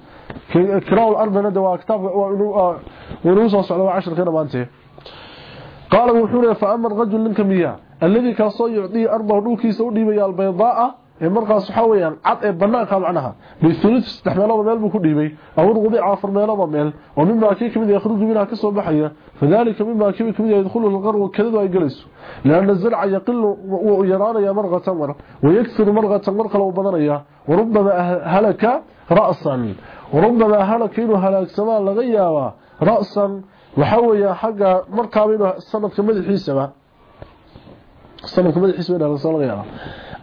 الذي كاسو يعطي ارضه دولكيسا u dhiibay albaydaa ee markaas waxa weeyaan cad ee banaanka macnaha bisulus istixmaalada meel buu ku dhiibay aw ruqbi afar meelada meel oo mimma kii kamid yakhruju minha ka soo baxaya fadalika mimma kii kamid yadkhulu al-qarr kadadu ay galayso laana zarca yaqillu wa yarana marqatan mar wa yakthuru marqatan marqa law badanaya وربما هلك رأسا وربما هلك إنه هلاك سماء لغيابا رأسا وحويا حقا مرقا بينه السنة كمدح حيسبا استنى كما حسب إلى رسول الله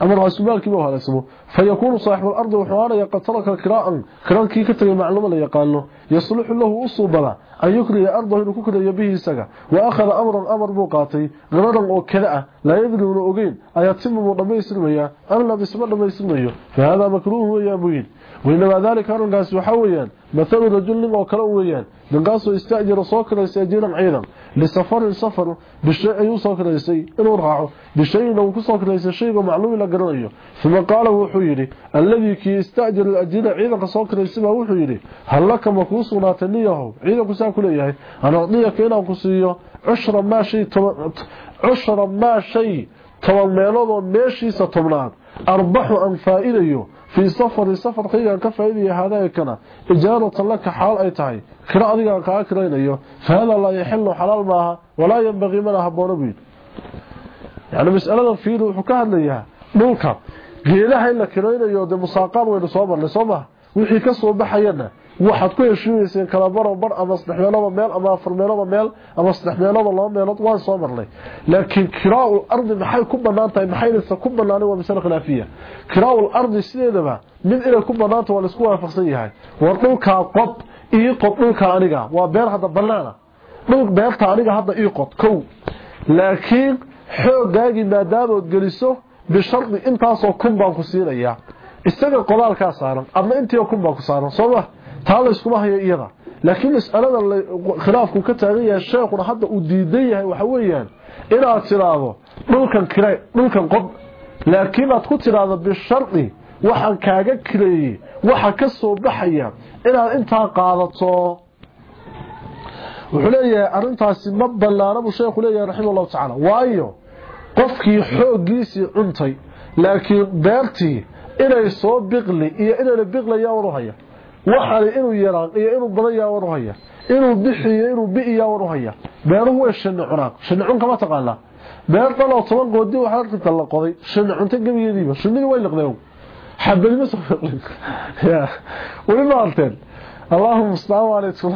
أمر اسبالك بو هذا اسمه فيكون صاحب الأرض وحوار يقتل كراء كران كي كتب معلومه لا يقانو يصلح له اصبلا أن يكري أرضه ويكري يبي سغا وآخر أمر الامر بو قاطي غرض أو كذا لا يدرون اوغين اياتم مو دمه يسلميا ان لا بسم الله يسلميو فهذا مكروه يا بويد وإنما ذلك أرنقاس وحويا مثل رجل وكلا ويان نقاس استأجر صوكرا يستأجيرا عيدا لسفر سفر. بالشيء أيو صوكرا يسي إنه رعاه بالشيء إنه كصوكرا يسي شيء معلوم لقرنيه ثم قال وحيري الذي كي يستأجر الأجير عيدا صوكرا يسيبه وحيري هل لك مكوس وناتنيه عيدا كساكل إياه. أنا أعطيك إنا كسيه عشر ما شيء عشر ما شيء. طبعا ميلوضو ماشي ستمناد. أربح أن فائده fii safari safarkaygaan ka faaidaya haadaakana ijaaratan laka xaal ay tahay kiro adigaan kaa kiraynayo fa hada laa yaxilu xalaal maaha walaa yanbaqii mana haboona buyid. Yani masaladan fiiri wuxuu ka hadlayaa dhulka geelaha in la kiraynayo dee musaaqaan weynu soo marnay soo maha wixii ka soo baxayana waxaad ku heshiiyeyseen kala baro bar ama saddex meeloba meel ama afar meeloba meel ama saddex meeloba laba meelood waan soo marnay. Laakiin kiraa'ul ardi maxay ku bannaan tahay? Maxaynaysa ku banaanay waa masale khilaafiya. Kiraa'ul ardi sideedaba mid inay ku banaanta waa la isku waafaqsan yahay. War dhulkaa qob ii qod dhulka aniga. Waa beer hadda banaana dhul beerta aniga hadda ii qod kow. Laakiin xoogaagii maadaamood geliso bishardi intaasoo kun baan ku siinayaa isaga qodaalkaa saaran adna intii kun baan ku saaran sooma taa layskuma hayo iyada laakiin mas'alada khilaafku ka taagan yahay sheekuna hadda uu diidan yahay waxa weeyaan inaad tiraahdo dhulkan kire dhulkan qod laakiin aad ku tiraahdo bishardi waxaan kaaga kireeyey waxa ka soo baxaya inaad intaa qaadato. Wuxuu leeyahay arintaasi ma ballaana buu sheekhu leeyahay raximahullahu tacaala waayo qofkii xooggiisii cuntay laakiin beertii inay soo biqli iyo inayna biqlayaa war u haya waxaani inuu yaraan iyo inuu badan yaa war u haya inuu inuu bi'iyaa war u haya beeruhu way shanni cunaan shanni cun kama taqaanaa beer dhaloo toban goodi waxaa arkita la qoday shanni cunta gebigeediiba shinnidii way liqdeen xabadima soo biqlin weli ma arteen اللهم مستعان عليكم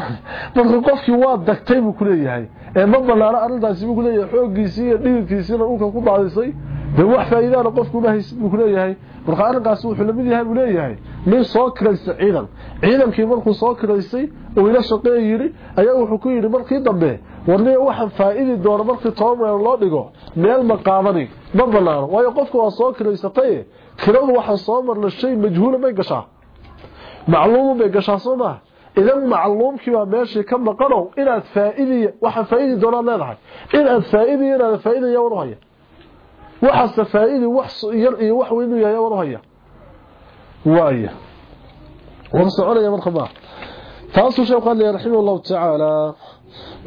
marka qofkii waa dagtay buu kuleeyahay ee ma balaana arintaasi buu kuleeyahay xoogiisii iyo dhigidkiisina uu ku daadisay de wax faa'iidaana qofku buu kuleeyahay marka arrinkaasi wuxuu la mid yahay buu leeyahay min soo kiraysta ciidan. Ciidankii markuu soo kiraysay oo ila shaqeeya yidhi ayaa wuxuu ku yidhi markii dambe warniga waxaan faa'idi doona markii toban loo dhigo meel ma qaadani ma banaano waayo qofka waa soo kiraysataye kiradu waxa soo marna shay majhuula may gashaa. Macluumu bay gashaa soo maha idan macluumkiibaa meeshii ka maqanow inaad faa'idiy waxaan faa'idi doonaa leedahay. Inaad faa'idiya inaada faa'idayaa war u haya waxa faa'iidi wax yar iyo wax weyn yahay war haya waaya war soconaya marka ma taasu sheekhu qali rahimahu ta'ala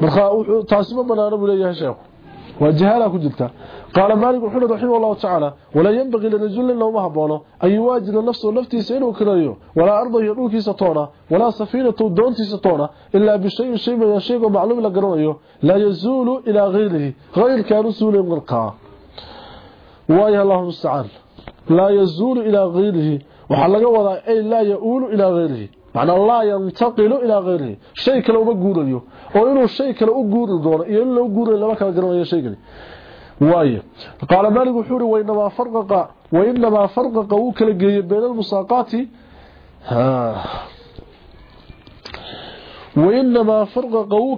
marka wuxuu taasima banaana buu leeyahay sheekhu وجهاله كجلتا. قال مالك وحنا رحمه الله تعالى. ولا ينبغي لرجل لو ما هبونه. أن يواجد نفسه نفتيس إنه كريو ولا أرضه يدوكي ستونا. ولا سفينة دونتي ستونا. إلا بشيء شيء من الشيء معلوم لقرأيه لا يزول إلى غيره. غير كان رسول مرقى ويا الله المستعان لا يزول إلى غيره. وحلغه ودا أي لا يؤول إلى غيره. معنى لا ينتقل إلى غيره. شيء كلو بغوريو أو انه شيء كلو غوري دوره يا لو غوري لبا كلو غلو شيء كلو ويا قال مالك خوري وين ما فرقق وين ما فرقق أو كلا جهه بين المساقات. ها. وين ما فرقق أو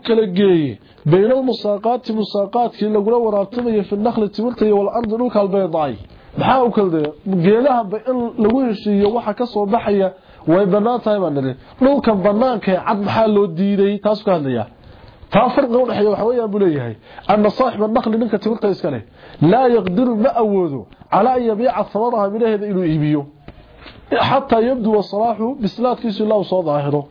iyo walardi dhulka albaydaay maxaa u kala daya geedaha in lagu heshiiyo waxa ka soo baxaya way banaan tahay baan niri dhulkan banaanka ee cad maxaa loo diiday taas ka hadlaya taa farqiga u dhaxeeya waxa weeyaan buu leeyahay anna saaxib an-naqli ninka timirta iska leh laa yaqdiru ma awoodo ala an yabiica thamaraha minaheeda inuu iibiyo xataa yabdu wasalaaxu bislaadkiisu ilaa uu soo daahiro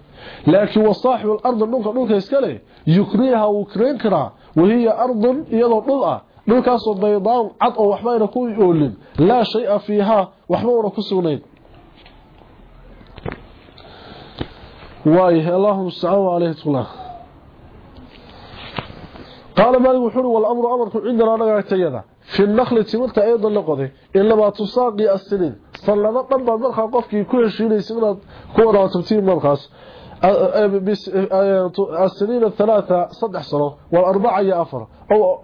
لكن وصاحب الأرض دونك دونك اسكله يكريها وكرين كرا وهي أرض يدو دود دونك سو بيضاء عط أو وحمايره كو يولين لا شيء فيها وحموره كسونين وايه اللهم صل عليه طولا قال مالك وحر والأمر امرك عندنا نغاغتيدا في النخل تيمت أيضا لقدي ان لبا تساقي السنين. صلى الله ضبط مرخا قفكي كل شيء يسمد كو راتبتي مرخاس السنين الثلاثة صدح سنة والأربعة يا أفر أو,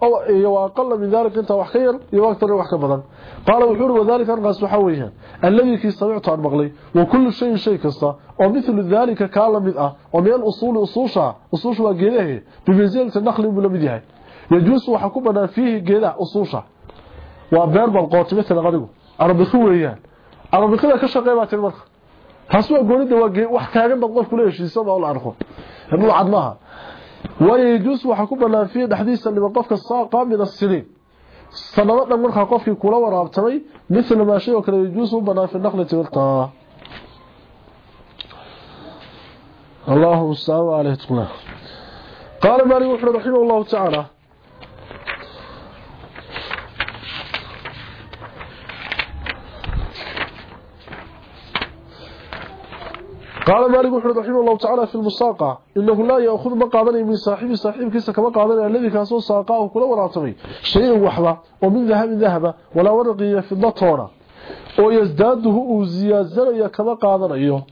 أو أقل من ذلك أنت وحكير يو أكثر وحكا بدن. قال وحور وذلك أنقص وحويها الذي كي سمعت عن مغلي وكل شيء شيء كستا ومثل ذلك كان مدأة ومن الأصول أصوشا أصوش وقيده بمنزلة النخل ملمدها يجوز وحكومنا فيه قيده أصوشا. وبير بالقوت مثل غريب عربي خويا. عربي خويا كشقيبات المرخ. La arko haduu cad maaha wayajuus waxa ku banaan fi dhaxdiisa niman qofka saaqa min as-sinin sanado dhan marka qofkii kula waraabtamay midna ma shay oo kale yajuus u banaan fi naqlati walta Allahu subhanahu wa ta'ala قال مالك رحمه الله تعالى قال مالك وحده رحمه الله تعالى في المساقة إنه لا يأخذ مقاضني من صاحب صاحب كيسا كما قاضني الذي كاسو ساقاه كل ورعتمي شيء وحبا ومن ذهب ذهب ولا ورقية في الضطورة ويزداده زيازنيا كما قاضنيه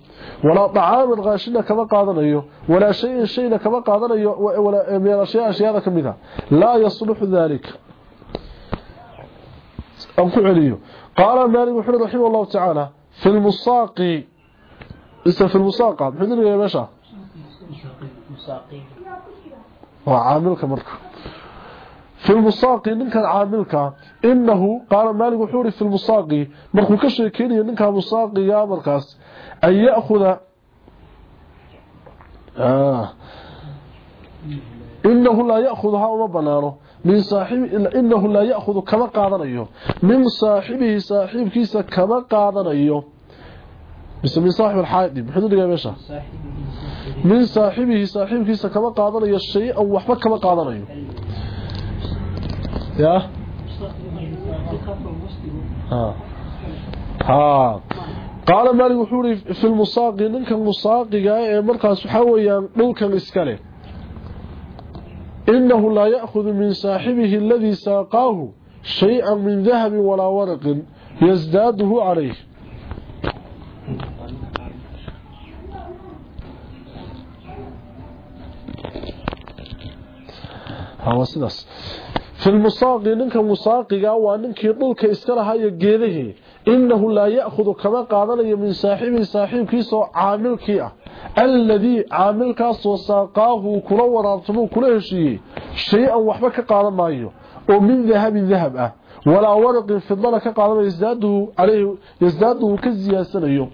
ولا طعام غاشنا كما قاضنيه ولا شيء شيء كما قاضنيه ولا من الأشياء أشياء كمذا لا يصلح ذلك. أنكو عليه قال مالك وحده رحمه الله تعالى في المساقي لسه في المساقة. بحيث نرغي يا باشا. آه، وعاملك مركا في المساقي ننكا عاملك. إنه قال مالك حوري في المساقي مركو كشي كيني ننكا مساقي يا مركاس أن يأخذ. آه. إنه لا يأخذ يأخذها ومبناره من صاحب إنه لا يأخذ كما قادر أيه من صاحبه صاحب كيسا كما قادر أيه بسم صاحب الحادي بحدود قبيشة من صاحبه صاحب كيسا كما قادر أي الشيء أو وحبا كما قادر أيه يا؟ ها. ها. قال مالك وحوري في المصاقي ننك المصاقي إيه، مركا سحويا ننك الإسكالي إنه لا يأخذ من صاحبه الذي ساقاه شيئا من ذهب ولا ورق يزداده عليه. waa sidaas fi lmusaaqi ninka musaaqiga ah waa ninkii dhulka iska lahayo geedahii inahu laa ya'khudu kama qaadanayo min saaxibihi saaxiibkiisaoo caamilkii ah. Alladii caamilkaasoo saaqaahu kula waraabtamuu kula heshiiyey shay-an waxba ka qaadan maayo. Oo min dahabin dahab ah. Walaa waraqin fidlana ka qaadanayo yasdaadu uu ka siyaadsanayo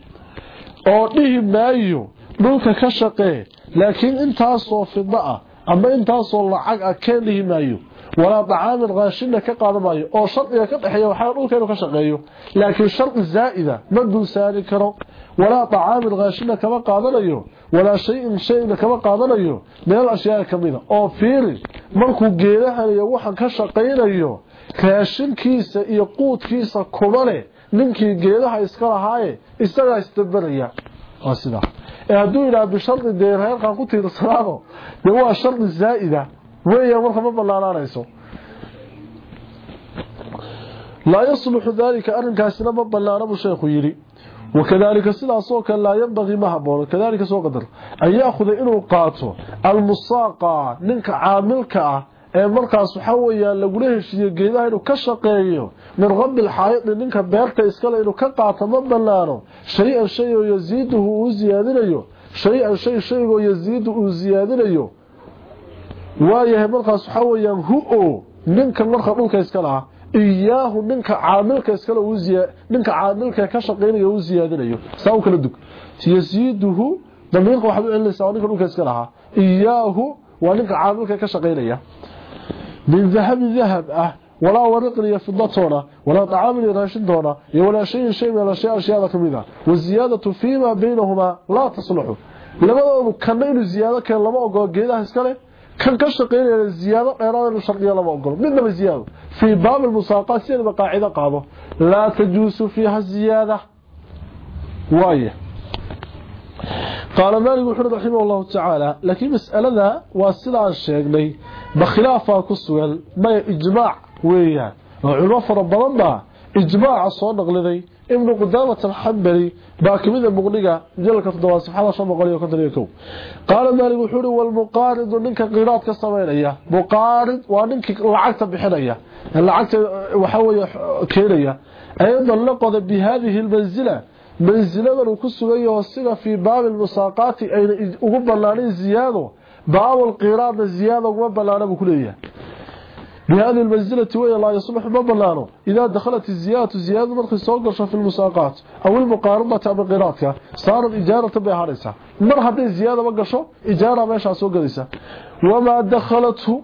oo dhihi maayo dhulka ka shaqee laakiin intaasoo fidla ah ama intaasoo lacag ah keen dhihi maayo walaa طacaamin raashina ka qaadamaayo oo shardiga ka dhexeeya waxaa dhulka inuu ka shaqeeyo laakiin shardi zaa'ida ma dulsaari karo walaa طacaamin raashina kama qaadanayo walaa shayin shayna kama qaadanayo meel ashyaa kamida oo fiiri markuu geedahanayo waxaan ka shaqaynayo raashinkiisa iyo quudkiisa kuma leh ninkii geedaha iska lahaaye isagaa isdabanaya waa sidaa هادو إلى بشرط ديرهان قا قوتي الصلاه ده هو الشرط الزائده وهي مره ما بلالانايسو لا يصلح ذلك ان كاسنا ما بلالانه شيخ يري وكذلك سلا صوكا لا ينبغي ما هبول كذلك سو قدر أن ياخذ انه قاطو المصاقى منك عاملك ee markaas waxaa weeyaan lagula heshiiyo geedaha inuu ka shaqeeyo min rabi lxaayidi ninka beerta iskale inuu ka qaato ma banaano shay-an shay oo yasiiduhu uu ziyaadinayo shay-an shay shaygoo yasiidu uu ziyaadinayo. Waayahay markaas waxaa weyaan hu-o ninkan marka dhulka iska lahaa iyaahu ninka caamilka iskale ninka caamilka ka shaqaynaya uu ziyaadinayo. Saa u kala dug. Yasiiduhu damiirka waxaad u celinaysaa waa ninka dhulka iska lahaa. Iyaahu waa ninka caamilka ka shaqaynaya من ذهب ذهب أه. ولا ورق لي فضة هنا ولا طعام لي راشد هنا ولا شيء شيء ولا شيء أشياء لكم والزيادة فيما بينهما لا تصلح. لماذا كان نقل الزيادة كان لما أقول قيدة هسكالي كان كشقين إلى الزيادة قيران الشرقية لما أقول. من ذهب الزيادة في باب المساقات سيئة بقاعدة قابة لا تجوس فيها الزيادة. واية. Sheegnay ma khilaafaa ku sugan maya ijmaac weeyaan oo culimo fara badan baa ijmaaca soo naqliday ibnu qudaamat alxambali baa kamida muqniga mujaladka toddobaad safxada shan boqol iyo konton iyo kow qaala maalik wuxuu uhi walmuqaaridu ninka qiraad ka samaynaya muqaarid waa ninkii lacagta bixinaya lacagta waxaa weeye keenaya aydan la qoda bi haadihi lmanzila mansiladan uu ku sugan yaho sida fii baabi lmusaaqaati ayna ugu banaanayn ziyaado baabulqiraadna ziyaada uguma banaana buu kuleeyahay بهذه المنزلة وهي لا يصلح مبلانه إذا دخلت الزيادة زيادة مرخي صوغرش في المساقات. أو المقاربة بقراتك صارت إجارة بهارسة مر هذه الزيادة بقشو إجارة ماشا صوغرسة وما دخلته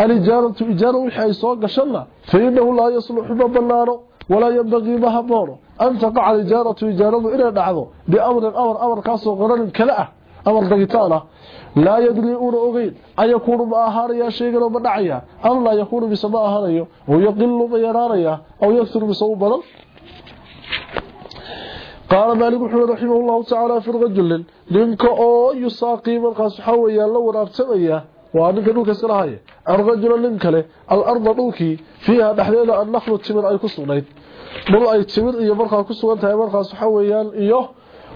الإجارة إجارة وحي صوغشنا فإنه لا يصلح مبلانه ولا ينبغي بها بور أن تقع الإجارة إجارة إلى دعضه بأمر أمر أمر كاسو قرر كلاة أمر دقيتانة لا يدلي أون أغيد. أن يكون بآهاريا شيئا ومدعيا أم لا يكون بسماء آهاريا. ويقل بيراريا أو يكثر بسوء بلد قال مالك محمد رحمه الله تعالى في الغجل لنك أو يساقي من قاس حويا لو رابتنيا. وأنك نوك سرهاي الغجل لنك له. الأرض نوكي. فيها نحن أن نخلط من أي قصر dhul ay timir iyo markaa ku sugan tahay markaas waxaa weeyaan iyo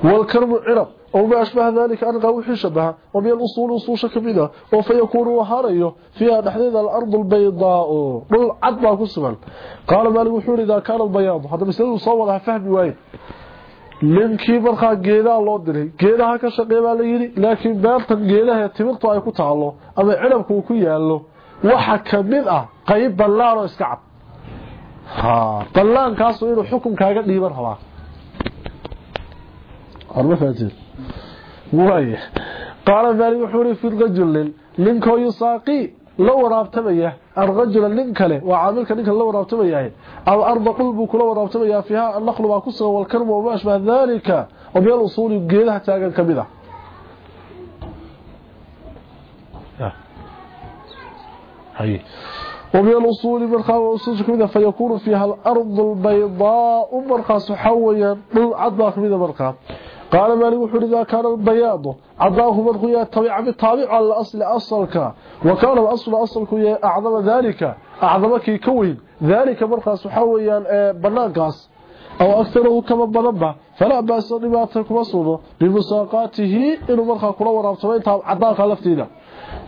walkarmu cirab أو ما أشبه ذلك أنقى وحي شبه ومن الأصول أصول شكبيدة وفيكون وهاريه فيها نحديد الأرض البيضاء قل عدبا كسبا قال مالك وحور إذا كان البياض هذا مثل صورها فهم وايد ninkii markaa geedaha loo diray geedaha ka shaqeey baa la yidhi laakiin beertan geedaha timirtu ay ku taalo ama cinabku uu ku yaalo waxa kamid ah qayb ballaan oo iska cad ballaankaas inuu xukunkaaga dhiiban rabaa horma faatiin waaya qaala maalik wuxuu yidhi fi rajulin ninkoo yusaaqii la waraabtamaya arrajula nin kale waa caamilka ninka la waraabtamaya aw arda dhul buu kula waraabtamaya fiiha annaqlu baa ku sugan walkarmu wama ashbaha dalika oo meel usuuli ومن الأصول مرخى وأصول كمدة فيكون فيها الأرض البيضاء مرخى سحويا عضا كمدة مرخى قال مالك وحر إذا كان البياض عضاه مرخى يتبع بالطابع على الأصل أصلك. وكان الأصل أصلك أعظم ذلك. أعظمك يكوين ذلك مرخى سحويا بناقاس أو أكثره كما بنبع فلا بأس نباتك مصوده بمساقاته إنه مرخى كلا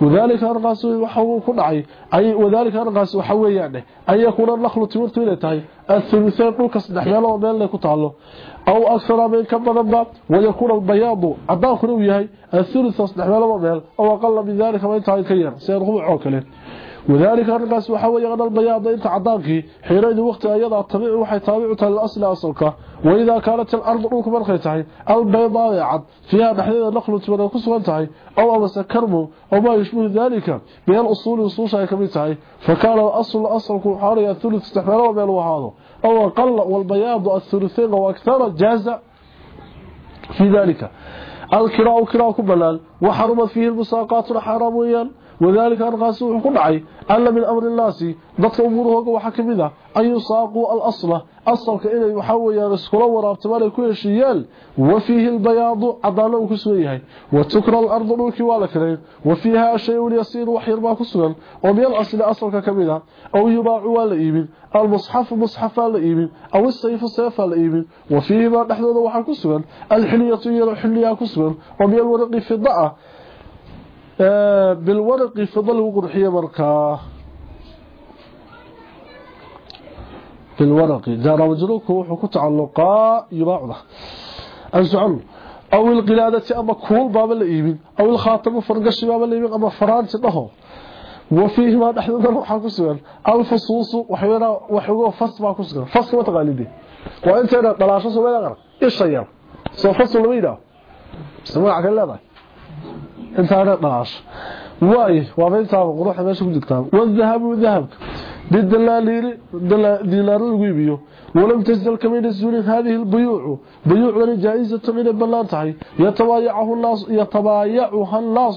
وذلك أرقاس وحوه كدعي أي وذلك أرقاس وحوه يعني أن يكون النخل تمرت إلى تاي الثلثين قلك صدح ميلا وميلا كتعله أو أكثر من كم ضبا ويكون البياض عدان خنوية الثلث صدح ميلا وميلا أو أقل من ذلك ما ينتهي كيان سيرغم عوكله وذلك أرقاس وحوه يغنى البياض انت عدانك حينئذ وقت أيضا الطبيعي وحي تابعة للأصل أصلك. وإذا كانت الأرض روك مرخيتها البيضاء يعد. فيها نحن النخل تمنى كسوانتها أو أمس كرمه أو ما يشبه ذلك من الأصول الأصول شيء كميتها فكان الأصل الأصل كحاري الثلث استحماله ومن وهذا أو أقل والبياض الثلثين وأكثر جاز في ذلك. الكراء كراء كبلال وحرمت فيه المساقات حراميا وذلك أرغاس وحكو دعي ألا من أمر الناس ضدك أموره وحكمذا أن يساقوا الأصل. أصلك إلي وحويا رسكولا ورابتمالي كل شيال وفيه البياض عضانا كسويه وتكرى الأرض نوكي والكرين وفيها شيء يسير وحير ما كسوان ومن الأصل أصلك كمذا أو يباع والإيمن المصحف مصحف والإيمن أو السيف السيف والإيمن وفيه ما نحن وحا كسوان الحلية يلو حلية كسوان ومن الورق في الضعة بالورق فضل وقرحية مركاه بالورق. جار وجروك وحكو تعلقا يباعده أنسعن أو القلادة أما كول باب الإيمين أو الخاتم فرقش باب الإيمين أما فرانس له وفيه ما نحن نروح كسوان الفصوص وحيونا وحيونا فص ما كسوان فص ما تقاليدي. وإنت هنا طلاشة سوى لغرق إيش شيئا سوى فص الويدة سمع لذا انت هنا طلاش واي وابين تابق روح ماشي كجكتاب والذهب والذهب بالدلالير دينار الغيبيو ولم تزل كمين الزولين هذه البيوع. بيوع جائزة من البلانتعي يتبايعه الناس يتبايعها الناس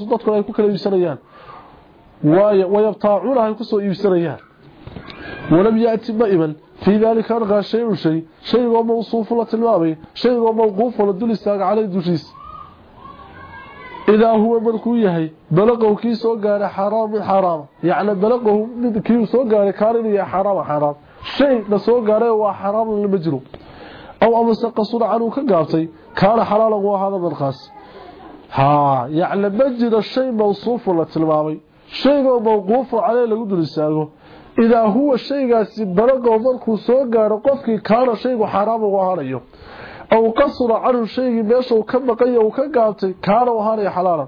kala iibsanayaan ويبتاعونها ay ku soo iibsanayaan ولم يأتي بإبن في ذلك أرغى شيء شيء شيء موصوف لتلمامي شيء موقوف ولدل استاق عليه idaa huwa markuu yahay balaqahu kii soo gaaray xaraamun xaraama yacni balaqahu kii soo gaaray kaarinuu yahay xaraama xaraam shay la soo gaaray waa xaraamun lama jiro aw amase qasura canuu ka gaabtay kaana xalaalan waa ahaada markaas haa yacni ma jiro shay mawsuufun la tilmaamay shaygoo mawquufun calee lagu dul istaago idaa huwa shaygaasi balaqahu markuu soo gaaro qofkii kaana shaygu xaraaman u ahanayo أو قصر عنه شيء ميشه كم بقي وكقابتي كان وهاني حلالا.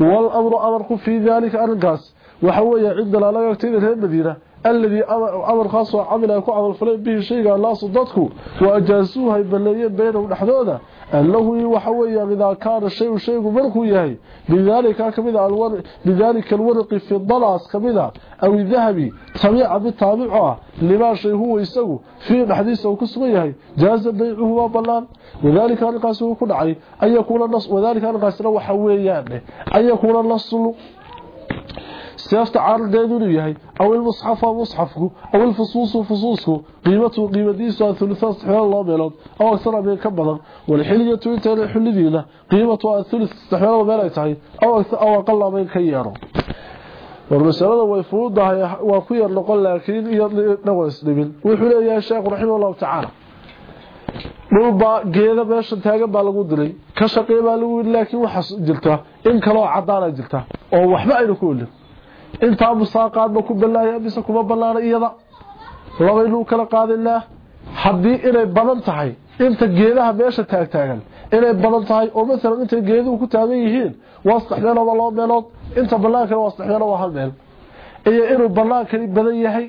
والأمر أمرك في ذلك أرنكاس وحوية عندنا لا يكتين الهي المدينة الذي أمر خاص وعمل يكون عمل فلين به شيء الله صدتك وأجازوها يبليين بينهم نحدونا أنه وحوية إذا كان الشيء شيء مركو يهي. بذلك كمذا الورق بذلك الورق في الضلاس كمذا أو الذهبي. طبيعة بالطابعة لما شيء هو يسوي. في الحديث أو كسو يهي. جاز بيعه وبلان يكون علي أن يكون النص وذلك حويان أن يكون النص yahay aw ilmusxaf musxafku aw ilfusuus fusuusku qiimatu qiimadiisu thuluthaas xeel loo meelood aw aksara min ka badan wal xiliyatu inta xilidiina qiimatu thuluth xeel meel ay tahay aw aw aqalla min ka yaro warmasalada way fuudahay waa ku yar noqon laakiin iyo dhaways dhibin wuxuu leeyahay sheekh raximahullahu ta'ala dhulba geeda meesha taagan baa lagu dilay ka shaqeey baa lagu laakiin waxa jirta in kale oo cadaan ay jirta oo waxba aynu ku olin intaa musaaqaadba ku balaaya mise kuma balaana iyada? Labaynuu kala qaadinaa haddii inay badan tahay inta geedaha meesha taagtaagan inay badan tahay oo maalan intay geeduhu ku taagan yihiin waa saddex meelood waa laba meelood inta bannaankana waa saddex meelood waa hal meel. Iyo inuu bannaankani badan yahay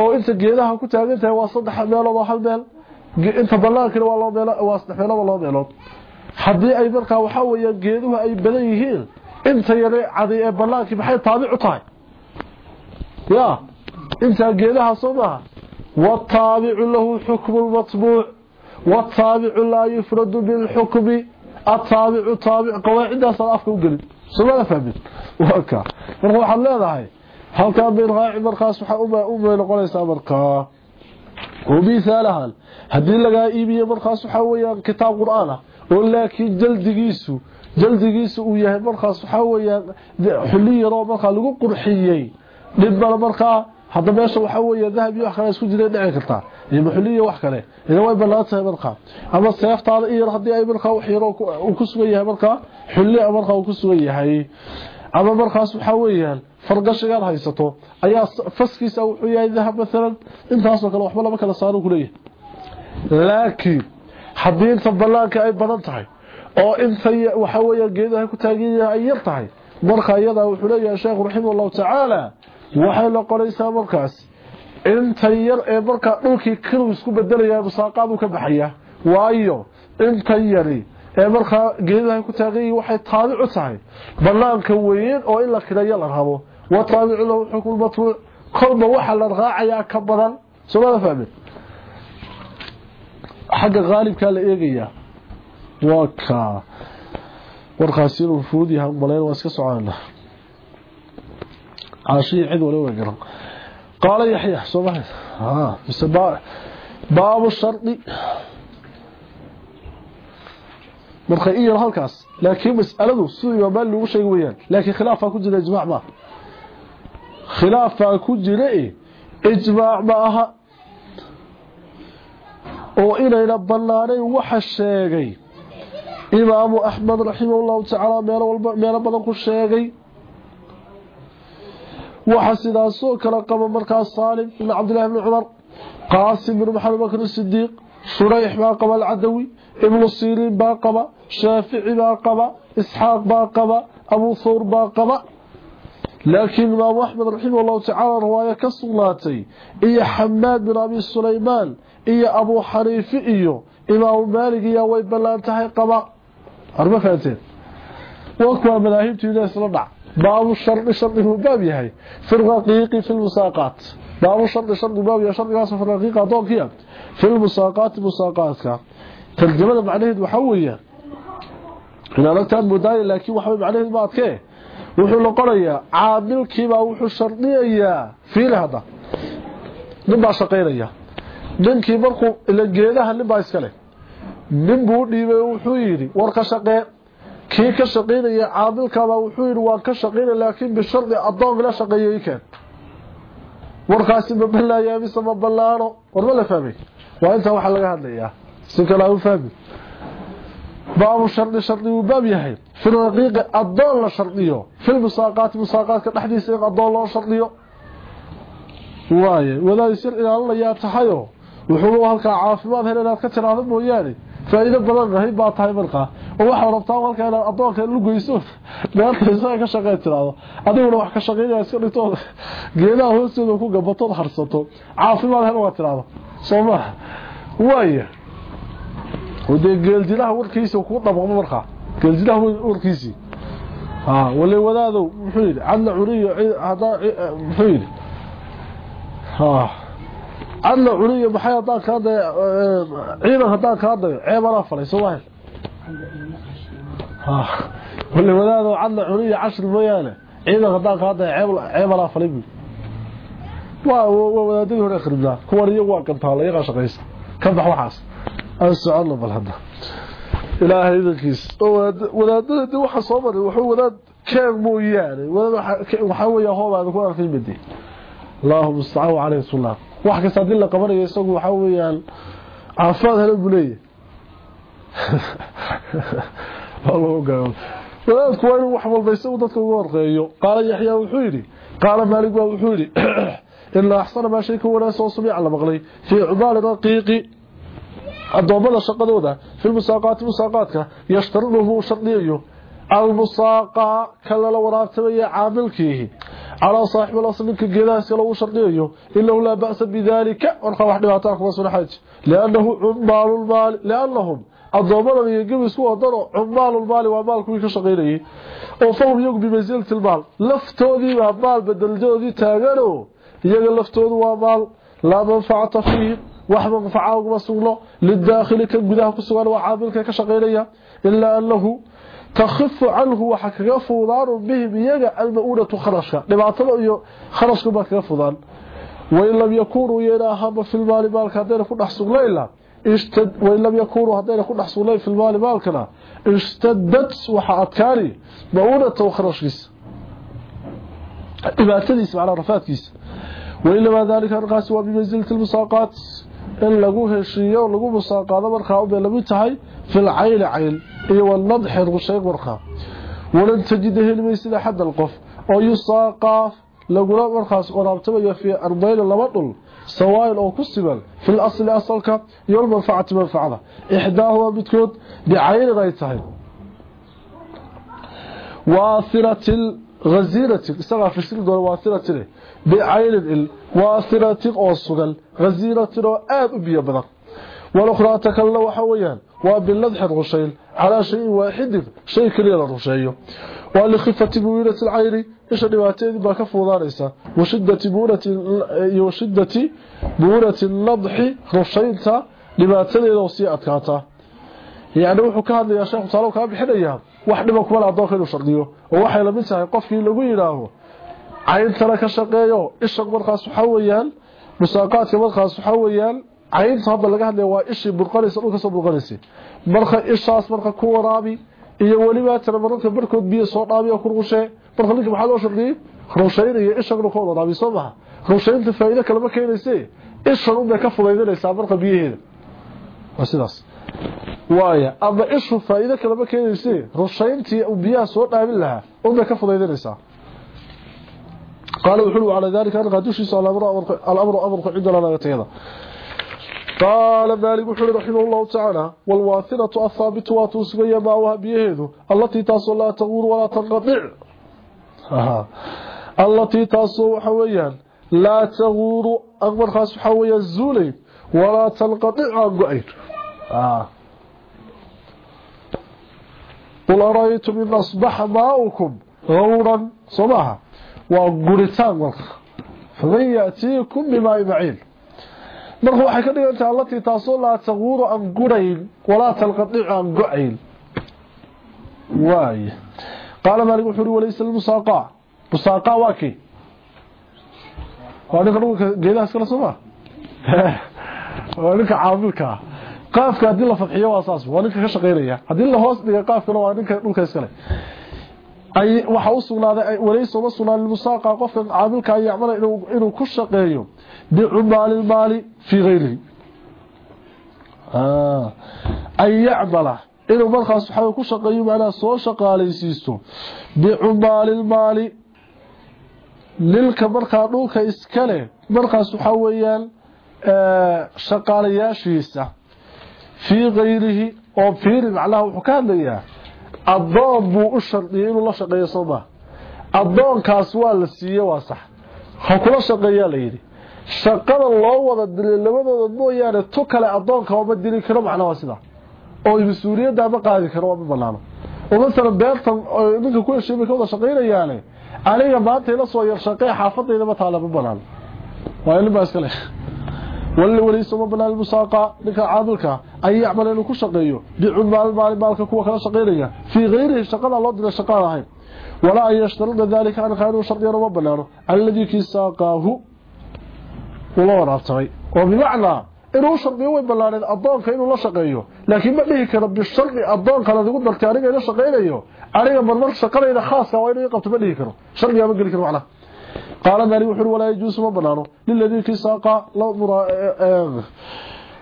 oo inta geedaha ku taagan tahay waa saddex meelood waa hal meel inta bannaankani waa laba meelood waa saddex meelood. Haddii ay markaa waxaa weeyaan geeduhu ay badan yihiin inta yare cadi ee bannaankii maxay taabicu tahay ya intaa geedaha soo maaha والتابع له حكم المطبوع والتابع لا يفرد بالحكم التابع تابع قواعد صرافك وقلب سما فهمت وكا marka waxaad leedahay halka bir raaci markaas waxa uma uma noqonaysa marka oo misaalahan hadii laga iibiyo markaas waxa weeyaan kitaab quraan ah oo laakiin jaldigiisu jaldigiisu uu yahay markaas waxa weeyaan xuliyado marka lagu qurxiyay dib markaa hadda meesha waxa weeye dahab iyo wax kale jiray dhici karta iyo maxuliyo wax kale. Ina way balaatay marka ama seeftaada iyo haddii ay marka wax yaro uu ku sugan yahay marka xulli marka uu ku sugan yahay. Ama markaas waxa weeyaan fargashigan haysato. Ayaa faskiisa wuxuu yahay dahab mesela intaas oo kale waxba lama kala saaro ku leeyahay. Laakiin haddii inta balaanka ay badan tahay oo inta waxa weeye geedaha ku taagan yahay ay yar marka iyada wuxuu leeyahay sheekh raximahullahu ta'ala waxay la qoraysaa markaas inta yar ee markaa dhulkii kilow isku bedelaya musaaqaadu ka baxaya waayo inta yari ee markaa geedaha ku taagan waxay taabic u tahay. Banaanka weyn oo in la kilayo la rabo wa taabicu lahu xukm matbuuc kolba waxa la raacayaa ka badan soomada fahmin? Xagga qaalibkaa la eegayaa waa ka warkaasi inuu fuud yahay malayn waa iska soconaa عاشي عد ولا وقر قال يحيى صباح ها باب الشرط مرخيئيا halkaas laakiin mas'aladu sidoo bal lagu sheegay weeyaan laakiin khilaafa ku jira ijmaac ma khilaafa ku jira ijmaac ma aha oo inayna banaanay waxa sheegay إمام أحمد رحمه الله تعالى ميلا بدن كشيغي. وحسد أسوء كرقم مركز صالح بن عبد الله بن عمر قاسم بن محمد بكر الصديق سريح باقب العدوي ابن الصيرين باقب شافع باقب إسحاق باقب أبو ثور باقب لكن ما أحمد رحمه الله تعالى رواية كالصلاتي إيا حماد بن أبي سليمان إيا أبو حريفي إيو إمام مالك إيا ويبلا انتهي قبأ horma fahanteen? Waa kuwaa madaahibtu isla dhac. Baabu shardi shardiguu baab yahay. Fi raqiiqi fi lmusaaqaat baabu shardi shardi baab yahay. Shardigaas fi raqiiqa adoonkiya fi lmusaaqaati musaaqaatka tarjamada macnaheed waxaa weeya inaad agtaan moodaaye laakiin waxbay macnaheed ma adkee? Wuxuu noqonayaa caamilkiibaa wuxuu shardiyayaa. Fiili hadda. Nin baa shaqaynaya. Ninkii markuu ila geedaha nin baa iska leh nin buu dhiibay wuxuu yidhi war ka shaqee kii ka shaqaynaya caadilkaba wuxuu yidhi waan ka shaqayna laakiin bishardi addoonka la shaqeeyey keen warkaasi ma ballaaya mise ma ballaano? War ma la fahmay? Waa intaa waxaa laga hadlayaa. Si kale aan u fahmi baabu shardi shardi wuu baab yahay. Fi adoon la shardiyo. Fil musaaqaati musaaqaadka dhexdiisa in addoon loo shardiyo. Waaye wadaadi shar ilaalinayaa tahayo. Wuxuu halkaa caafimaad hel inaad ka tiraahdo mooyaane. Faa'iido badan rahay baa tahay markaa oo waxa rabtaa halka inaad adoonka lu geyso beerta isaga ka shaqeey tiraado adiguna wax ka shaqeynaya iska dhigto geedaha hoostooda ku gabato harsato caafimaad helo waa tiraado Soomaa waaya ودي geeldilaha warkiisa ku dhabaqmo markaa geeldilaha warkiisi ha wali wadaado wuxuu yiri adna curiyo hada wuxuu yiri ha adla cuniyo maxay hadaa kaa da ciidan hadaa kaa dayo ceebanaa falay soomaa ah, wali wadaado cadla cuniyo cashir mooyaane ciidan hadaa kaa dayo ceebanaa falay buui waa wadaadadii hore kharibnaa kuwan iyagu waa gantaala iyagaa shaqaysa ka bax waxaas. Aan socono bal hadda. Ilaahay idankiis. Wadaadada de waxa soo maray wuxuu wadaad keeg mooyaane. Wadaad waxaa weeyaa hoobaada ku arkay madi allaahuma mustacaan caleyh sulaan wax ka sadin la qabanayo isagu waxa weeyaan caafimaad helo buleey Allahu gaal wadaadku waa inuu wax walba isagu dadka ugu warqeeyo qaala yaxya wuxuu yiri qaala maalik wuxuu yiri إلا أحسن ما شيء كونا سوصمي على مغلي في عبال رقيقي adoomada shaqadooda fi musaaqaati musaaqaadka yashtariduhu shardiyayo almusaaqa kala la waraabtamaya caamilkiihi lagu shardiyayo inahu laa ba'sa bidaalika warka wax dhibaataa kuma suna xaj liannahu cumbaalulmaali liannahum addoomadan iyo gebisku wadano cumbaalulmaali waa maalkuwii ka shaqaynayay oo fahum iyagu bimansilati lmaal laftoodiibaa maal badaljadoodii taagano iyaga laftoodu waa maal laa manfacata fiihim wax manfaca uguma sugno lidaakhili kan gudaha ku sugan waa caamilka ka shaqaynaya ilaa annahu canhu waxa kaga fuudaanu bihim iyaga alma-uunatu kharashka dhibaatada iyo kharashka baa kaga fudaan wain lam yakunuu yeena ahama fi lmaali maalka haddayna ku dhex sugnayla wain lam yakunuu haddayna ku dhex sugnayn fi lmaali maalkana ishtadad waxa adkaani ma-uunatahu kharashkiisa dhibaatadiisa macnaa rafaadkiisa wainamaa dalika arkaasi waa bimansilati lmusaaqaat in lagu heshiiyo lagu musaaqaado markaa ubay lamid tahay fi lcayli cayl iyo wanadxi rusheeg markaa walan tajida helimaysida xadan qof oo yusaaqaa lagula markaas qoraabtamayo fii ardayni laba dhul sawaail oo ku siman fi lasli asalka iyo almanfacati manfacda ixdaahumaa midkood bicaynin ay tahay waathirati hazirati isagaa fisiri doona waathiratin bicaynin il waathiratin oo sugan oo aada u biyo badan waa biladxin rushayn calaa keliya la rusheeyo waa likhifati muwiinati lcayni isha dhibaateedii baa ka fuudaanaysa washidati muunati nadxi rushaynta dhibaatadeeda oo sii adkaataa yani wuxuu ka hadlayaa sheekhu taalo kaa bixinayaa wax dhiba kumale adoonka inuu shardiyo oo waxay lamid tahay qofkii lagu yidhaaho cayntana ka shaqeeyo isha markaas waxaa weyaan musaaqaadka markaas waxaa weyaan cayntu hadda laga hadlaya waa ishii burqanaysa dhulka soo burqanaysa marka ishaas marka ku waraabi iyo weliba tiramarka barkood biyo soo dhaabi ku ruushee marka ninka waxaa loo shardhiyey ruushayn iyo isha dhulka wada dhaabi soo maha. Ruushaynta faa'iido kale ma keenayse ishan unbay ka fudaydinaysaa marka biyaheeda. Waa sidaas. Waaya ama ishu faa'iido kale ma keenayse ruushayntii uu biyaha soo dhaabin lahaa unbay ka fudaydinaysaa. Qaala wuxuu calaa dalika arka dushiisa alamru amarku cindana lagatayada قال مالك وحلو رحمه الله تعالى والواثرة الثابت واتوسقيا معها بيهيدو التي تاسو لا تغور ولا تنقطع. التي تاسو حويا لا تغور أكبر خاص حويا الزولي ولا تنقطع عن. قل أرأيتم إن أصبح ماؤكم غورا؟ صباحا. وقرتان فمن يأتيكم بماء معين marka waxay ka dhigantaa allatii taasoo laa taquuru aan gurayn walaa talqadicu aan gocayn waay qaala maalik wuxuu uri walaysa lmusaaqa musaaqa waa kii? Waa ninka dhulka geedahaas kala soo ma? <laughs> Waa ninka caamilka ah. qaafka haddii la fadxiyo waa saas waa ninka ka shaqaynaya. Haddii la hoos dhiga qaafkana waa ninka dhulka iskale ay waxa uu sugnaaday walaysa ma sugnaan musaaqa qofka caamilka yacmala inuu ku shaqeeyo. Bicumaal maali fi ghayrihi ah. Ay yacmala inuu markaas waxa ku shaqeeyo macnaa soo shaqaalaysiisto. Bicumaal maali. Lilka markaa dhulka iskale markaas waxa weeyaan shaqaalayaashiisa. Fi ghayrihi oo fiiri macnaha wuxuu ka hadlayaa adoon buu u shardiyay inuu la shaqeeyo sooma adoonkaas waa la siiyey waa sax. Ha kula shaqeeyaa la yidhi. Shaqada loo wada dilay labadooda mooyaane tu kale adoonka oma dili karo macnaa waa sidaa oo mas'uuliyadda ma qaadi karo waa ma banaano. Oo masalan beertan ninka ku heshiimay ka wada shaqaynayaane aniga maanta ila soo yar shaqee xaafadayda ma taala ma banaano. Waa ilin baa iskale وليس مبنى المساقة لك عاملك أن يعمل إنه كشقيه بعمال مال مالك كوا كلا شقيرية في غيره شقال الله دل الشقال هاي ولا أن يشترط ذلك عن خير شرطي ربنا الذي كساقاه والله رابطي وبمعنى inuu shardiyo way balaareed adoonka inuu la shaqeeyo laakiin ma dhihi karo bishardi adoonka la digu dartay aniga ila shaqeynayo aniga marmar shaqadayda khaaska waa inuu qabto ma dhihi karo shardiga ma geli karo macnaha قال ذلك وحر ولا يجوز مبنانه للذي في ساقة لو مرا إيه- إيه-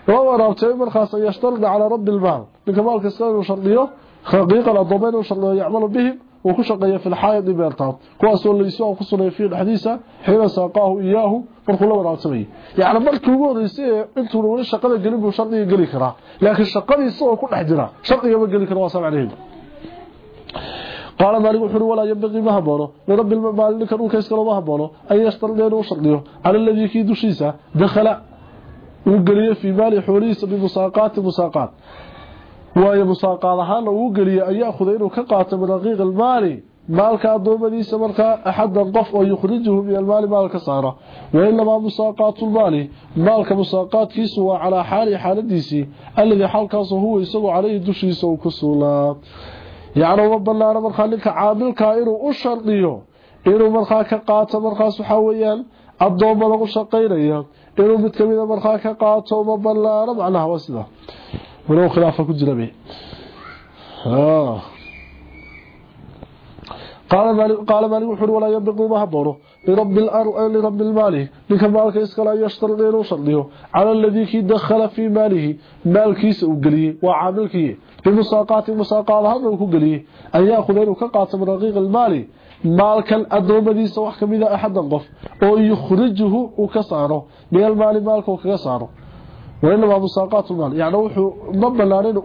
إيه- وورا بتعيب الخاصة يشترد على رب المال. لكمال كسان وشرديه خقيق الأضبين وشرديه يعمل بهم وكشقية في الحياة ببيرتها هو أسول الله يسوع وقصنا في الحديثة حين ساقاه إياه فرخوا الله ورعب سمي يعني بلك يقول يسوع أنتم نقول الشقة القريب وشرقية قليكرا لكن الشقة يسوع كل حجرا شرقية قليكرا وصام عليهم. قال مالك الحر ولا ينبغي ما هبونه لرب المبالي لك روكا يسكره ما هبونه أي يشتر لينه على الذي كيد شيسة دخل وقليه في مال حوريس بمساقات مساقات. وهي مساقات هانا وقليه أن يأخذ إنه كقات من رقيق المالي مالك أدوم ليس مالك أحد القف ويخرجه من المال مالك صارة وإنما مساقات المال. مالك مساقات كيسوا على حال حال الديسي الذي حال كاسه هو يسوى عليه دوشي يسوى كسولات yacni uma banaano markaa ninka caamilkaa ah inuu u shardiyo inuu markaa ka qaato markaas waxa weeyaan addoomma lagu shaqaynaya inuu mid kamida ah markaa ka qaato uma banaano macnaha waa sida. Walow khilaafa ku jirabe ah. qaala maalig wuxuui walaa yambiqu ma لرب الأرض لرب المال لك مالك اسكلا يشترط انه شرطيه على الذي كي دخل في ماله مالكيس أو غليه وعاملكي بمساقات مساقات هذا ka qaatay raqiiq almaali maalkan adoomadiisa wax kamida axadan qof oo yukhrijuhu uu ka saaro meel maali maalka uu kaga saaro وإنما مساقات المال يعني وحو مبلان إنه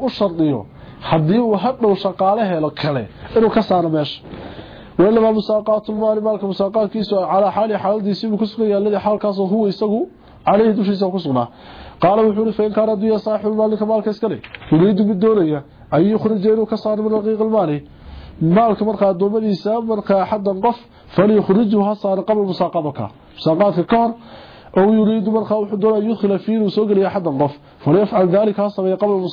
ماشي وإنما مساقات المال مالك مساقات كيسو على حال حال دي سيبو كسقيا الذي حال كاسو هو يسقو عليه دوشي سو قال وحول فإن كان دي صاحب المالك مالك اسكلي يريد بالدولية. أن يخرج إنه كسار من رقيق المالي مالك مرقى دومديسا مرقى حدا قف فليخرجها صار قبل مساقاتك. مساقاتك كار. أو يريد مرخى وحدنا يدخل فيه وسوق لي أحد الضف فليفعل ذلك هصبي قبل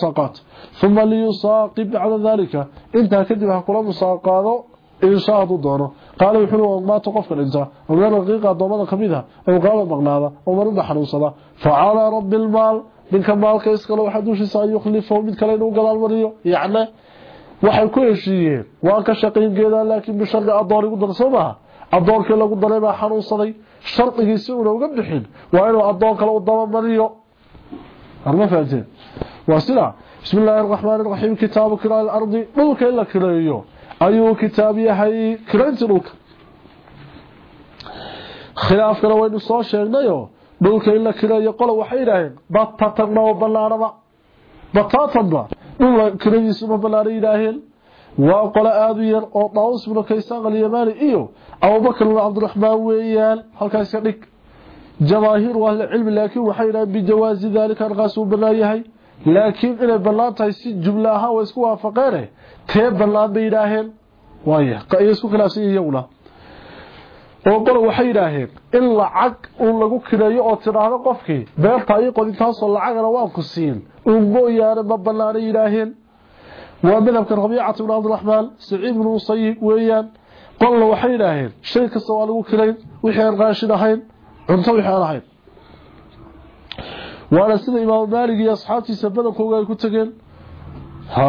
in shaa doono. Qaala wuxuuli waa qofkan dhinta awlaada raqiiqa addoommada ka mid ah ee oo marinda xanuunsada. Fa calaa rabbi lmaal ninka maalka iskale waxaa dushiisa an yukhlifahu mid kale inuu gadaal mariyo. Yacne waxay ku heshiiyeen waan ka shaqayn geedaa laakiin bisharga addoon igu dar lagu daray baa xanuunsaday. Shardigiisi una uga bixin waa inuu adoon kale u dabamariyo arma fahateen waa sidaa bismi illaahi kitaabu kiraai lardi dhulka la kireeyo. Ayuu kitaab yahay kirayntii dhulka khilaafkana waynu soo sheegnayo dhulka in la kireeyo qola waxay yidhaaheen batatanna oo ballaaraba bataatanba dhul kiradiisuma ballaara yidhaaheen waa qole aada u yar oo daawus bnu kaysaan alyamaani iyo abubakr bn cabdiraxmaan weeyaan halkaas ka dhig jamaahiiru ahlicilmi laakiin waxay yidhaheen bijawaazi daalika arkaas uu bannaan yahay laakiin inay bannaan tahay si jumlo ahaan way isku waafaqeene. Tee bannaan bay yidhaaheen. Waaya ay isku khilaafsan iyaguna oo qole waxay yidhaaheen in lacag uu lagu kireeyo oo tidhaahdo qofkii beerta ii qodintaasoo lacagana waan ku siin. Uu mooyaane ma bannaanay yidhaaheen. Waa madhabka rabiicata bn cabdiraxmaan saciid bnu musayib weeyaan. Qolna waxay yidhaaheen shay kasta waa lagu kilayn wixii aan raashin ahayn cunto wixii aan ahayn waana sida imaamu maalig iyo asxaabtiisa badankooga ay ku tegeen ha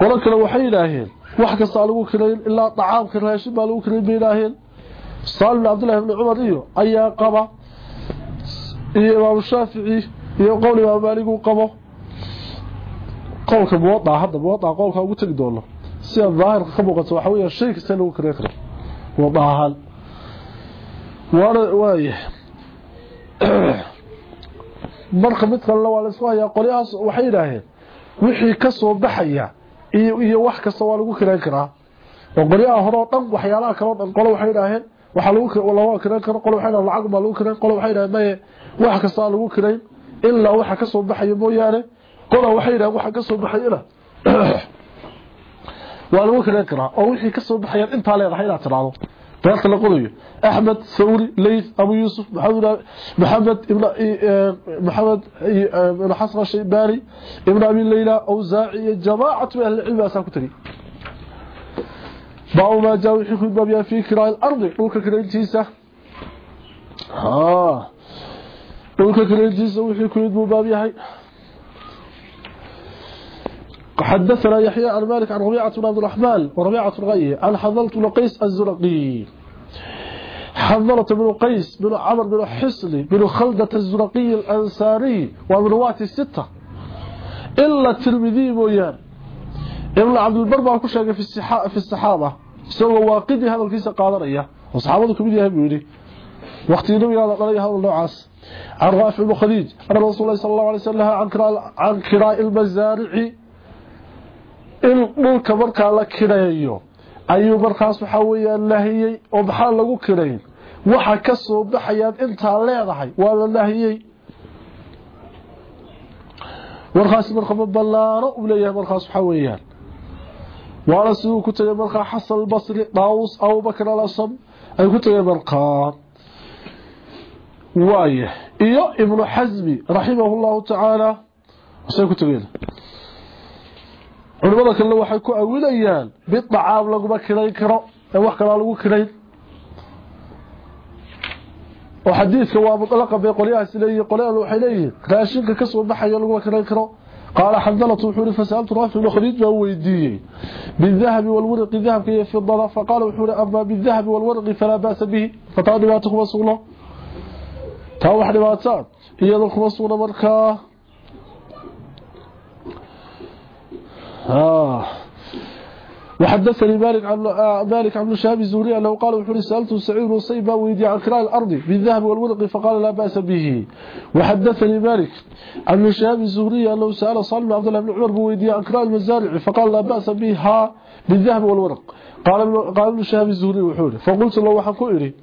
qolo kale waxay yidhaaheen wax kastaa lagu kilayn ilaa dacaamka raashin baa lagu kilayn bay yidhaaheen saalim bn cabdillahi bni cumar iyo ayaa qaba. Iyo imaamu shaafici iyo qowl imaamu maalig uu qabo. Qowlka muwadaa hadda muwadaa qowlka ugu tegi doono sida daahirka ka muuqato waxa weeyaan shay kasta lagu kareen karo. Muwadaa ahaan. Waana waaya marka mid kalena waa la isku hayaa qolyahaas waxay yidhaaheen wixii ka soo baxaya iyo wax kasta waa lagu kireen karaa. Oo qolyaha hore dhan waxyaalaha kale oo dhan qolo waxay yidhaaheen waxaa lagu kireen karo qolo waxay yidhaaheen lacag baa lagu kireen qolo waxay yidhaaheen maye wax kasta lagu kireen ilaa waxa ka soo baxaya mooyaane qola waxay yidhahan waxa ka soo baxayana <clears throat> waa lagu kiran karaa oo wixii ka soo baxayaan intaa leedahay inaad tiraahdo تلك القضية أحمد ثوري ليث أبو يوسف محمد ابن محمد ابن إيه، إيه، إيه، حصر الشيباري ابن أبي الليلة أوزاعي جماعة من أهل العلم أساكتري باعوا ما جاءوا يحيكوا بابيا في كراء الأرض. قولك كراء الجيسة ها آه. قولك كراء الجيسة ويحيكوا بابيا حدثنا يحيى عن مالك عن ربيعة بن عبد الرحمن وربيعة الغيه أن حضرت بن قيس الزرقي. حضرت بن قيس بن عمر بن حسلي بن خلدة الزرقي الأنساري ومن رواة الستة. إلا الترمذي مويان ابن عبد البربع كشاك في, في الصحابة. سوى واقدي هذا الكيس القادرية وصحابتكم بدي أهميني وقت ينمي على هذا النعاس. عن رافع المخديج عن رسول الله صلى الله عليه وسلم عن كراء المزارع in dhulka markaa la kireeyo ayuu markaas waxaa weeyaan nahiyey oo maxaa lagu kirayn waxa ka soo baxayaad intaa leedahay waa la nahiyey warkaasi marka ma ballaano uu leeyahay markaas waxaa weeyaan. Waana siduu ku tegay markaa xasan albasri daawus abubakr alasam ay ku tegeen markaa. Waaya iyo ibnu xasmi raximahu llahu tacaala say ku tegeen culimada kalena waxay ku awilayaan bidacaam laguma kirayn karo ee wax kalaa lagu kirayn oo xadiidka waa mutlaqa bay qolyahaas leeyihiin qolyada waxay leeyihiin raashinka ka soo baxaya laguma kirayn karo qaala xandalatu wuxuu yidhi fasa'altu raafic ibnu khaliid baa weydiiyey bidahabi walwarqi dahabka iyo fidada faqaala wuxuu yidhi amaa bidahabi walwarqi falaa ba'sa bihi fataa dhibaato kuma sugno taa wax dhibaataan iyadoo kuma وحدثني مالك عن مالك عن شهاب الزهري أنه قال وحوري سالته سعيد بن صيب ويدي عن كراء الأرض بالذهب والورق فقال لا بأس به. وحدثني مالك عن شهاب الزهري أنه سأل صالح عبد الله بن عمر بويدي عن كراء المزارع فقال لا بأس بها بالذهب والورق. قال قال ابن شهاب الزهري وحوري فقلت له وحن كؤري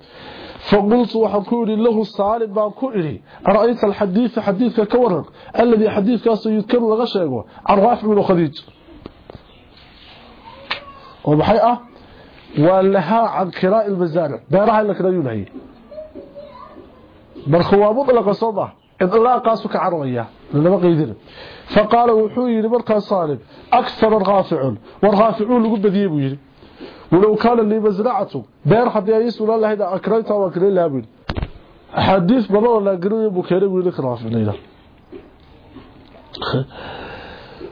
فقلت وحن كؤري له صالح بان كؤري أرأيت الحديث؟ حديثك كورق. الذي حديثك سيذكر لغا شيغو عن رافع بن خديج. ومحي آه. ولها عن كراء المزارع. بيرها لك ريونهي مرخوا مطلق صوبة. إطلاقاس كعروية لما قيدر. فقال وحوي لمركا صالب أكثر الغافع والغافعون لقد بديبوا يري ولو كان لي مزرعته بير حد يسول الله إذا أكريتها وأكري لها بيري. حديث بضل لا قريب بكيري ويلي خرافع ليلة.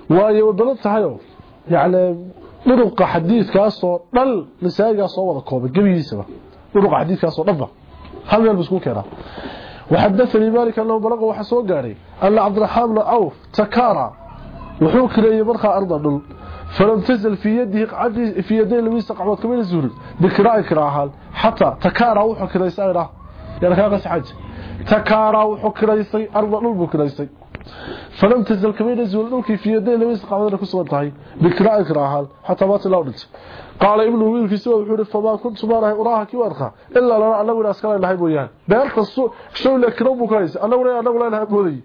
waayo wadano tahayo yacni dhuruqa xadiidkaasoo dhan masaajigaa soo wada koobay gebigiisaba dhuruqa xadiidkaasoo dhanba hal meel bu isku keenaa وحدثني مالك أنه بلغ وحسو قاري أن عبد الرحمن بن عوف تكارى وحوك لي مرخى أرضا دل فلم تزل في يده في يدي لويس قعمد كمين الزهر بكراء كراهال حتى تكارى وحوك ليس أيضا يعني كان قس حج تكارى وحوك ليس أرضا دل بك ليس فلم تزل كمين الزهر دلك في يدي لويس قعمد كسوان بكراء كراهال. حتى ما تلاودت قال ابن ويل في سوى وحور فما كنت مارها أراها كي وارخا إلا لنا أنه لا أسكال الله بويان بيرك السوء شو لك ربو كويس أنه لا أنه لا نهب بودي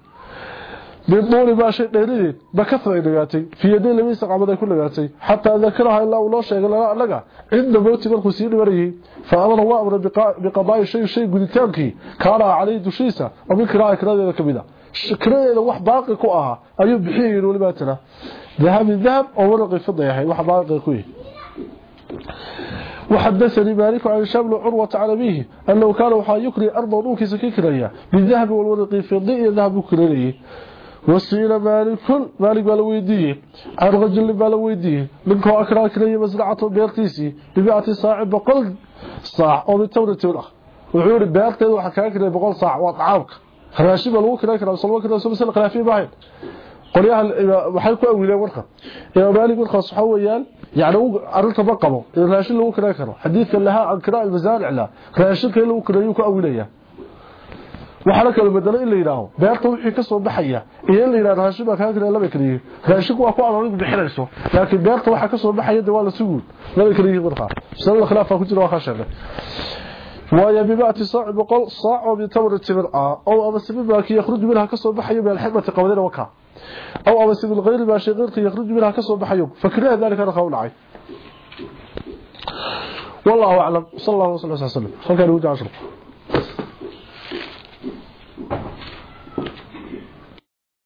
من دون ما شيء بكثر إلغاتي في يدين لم يسق عمدا كل غاتي حتى ذكرها إلا الله شيء. لنا لغا عند موت مرخو سير مريه فأمر الله أمر بقضاء شيء شيء قدتانكي كان عليه دشيسة ومن كراء كراء كبدا كراء wax baaqi ku aha ayuu bixiyay walibaatana ذهب الذهب أو ورق الفضة يحي wax baaqi ku وحدثني مالك عن شامل عروة على أبيه أنه كان يكري أرض ونوكي سكيكريا بالذهب والورق في الضيء ذهب كريا وسئل مالك مالك بالويديه عن رجل بالويديه منكو أكرا كريا مزرعة بيرتيسي. ببيعة صاع بقل صاع. أو بالتورة تورة وحور بيرتي وحا كريا بقل صاع. وطعامك راشي بالوكرا كرا وصلوا كرا. وصلوا سنة خلافين باين. qolyaha waxay ku awiileen warka ee maalik warkaas waxa weeyaan yaani arinta ma qabo in raashin lagu kala karo xadiidka laha an kira al-mazaaric la raashinka lagu karayo ku awiilaya waxa la kala in la yiraahdo beerta wixii ka soo baxaya iyo in la yiraahdo raashin ba ka kara laba kaliye raashinku waa ku aroorigu bixinayso laakiin beerta waxa ka soo baxaya waa la suguud laba kaliye warka sabab khilaaf ku jira waxa sheegay وهي بمئة صاع بقول صاع وبتمر التمر أو أما سبب ما يخرج منها كسر بحي من الحكمة قولين وكا أو أما سبب الغير ما شيء غير يخرج منها كسر بحي فكره ذلك أنا قول عين والله أعلم صلى الله عليه وسلم فكان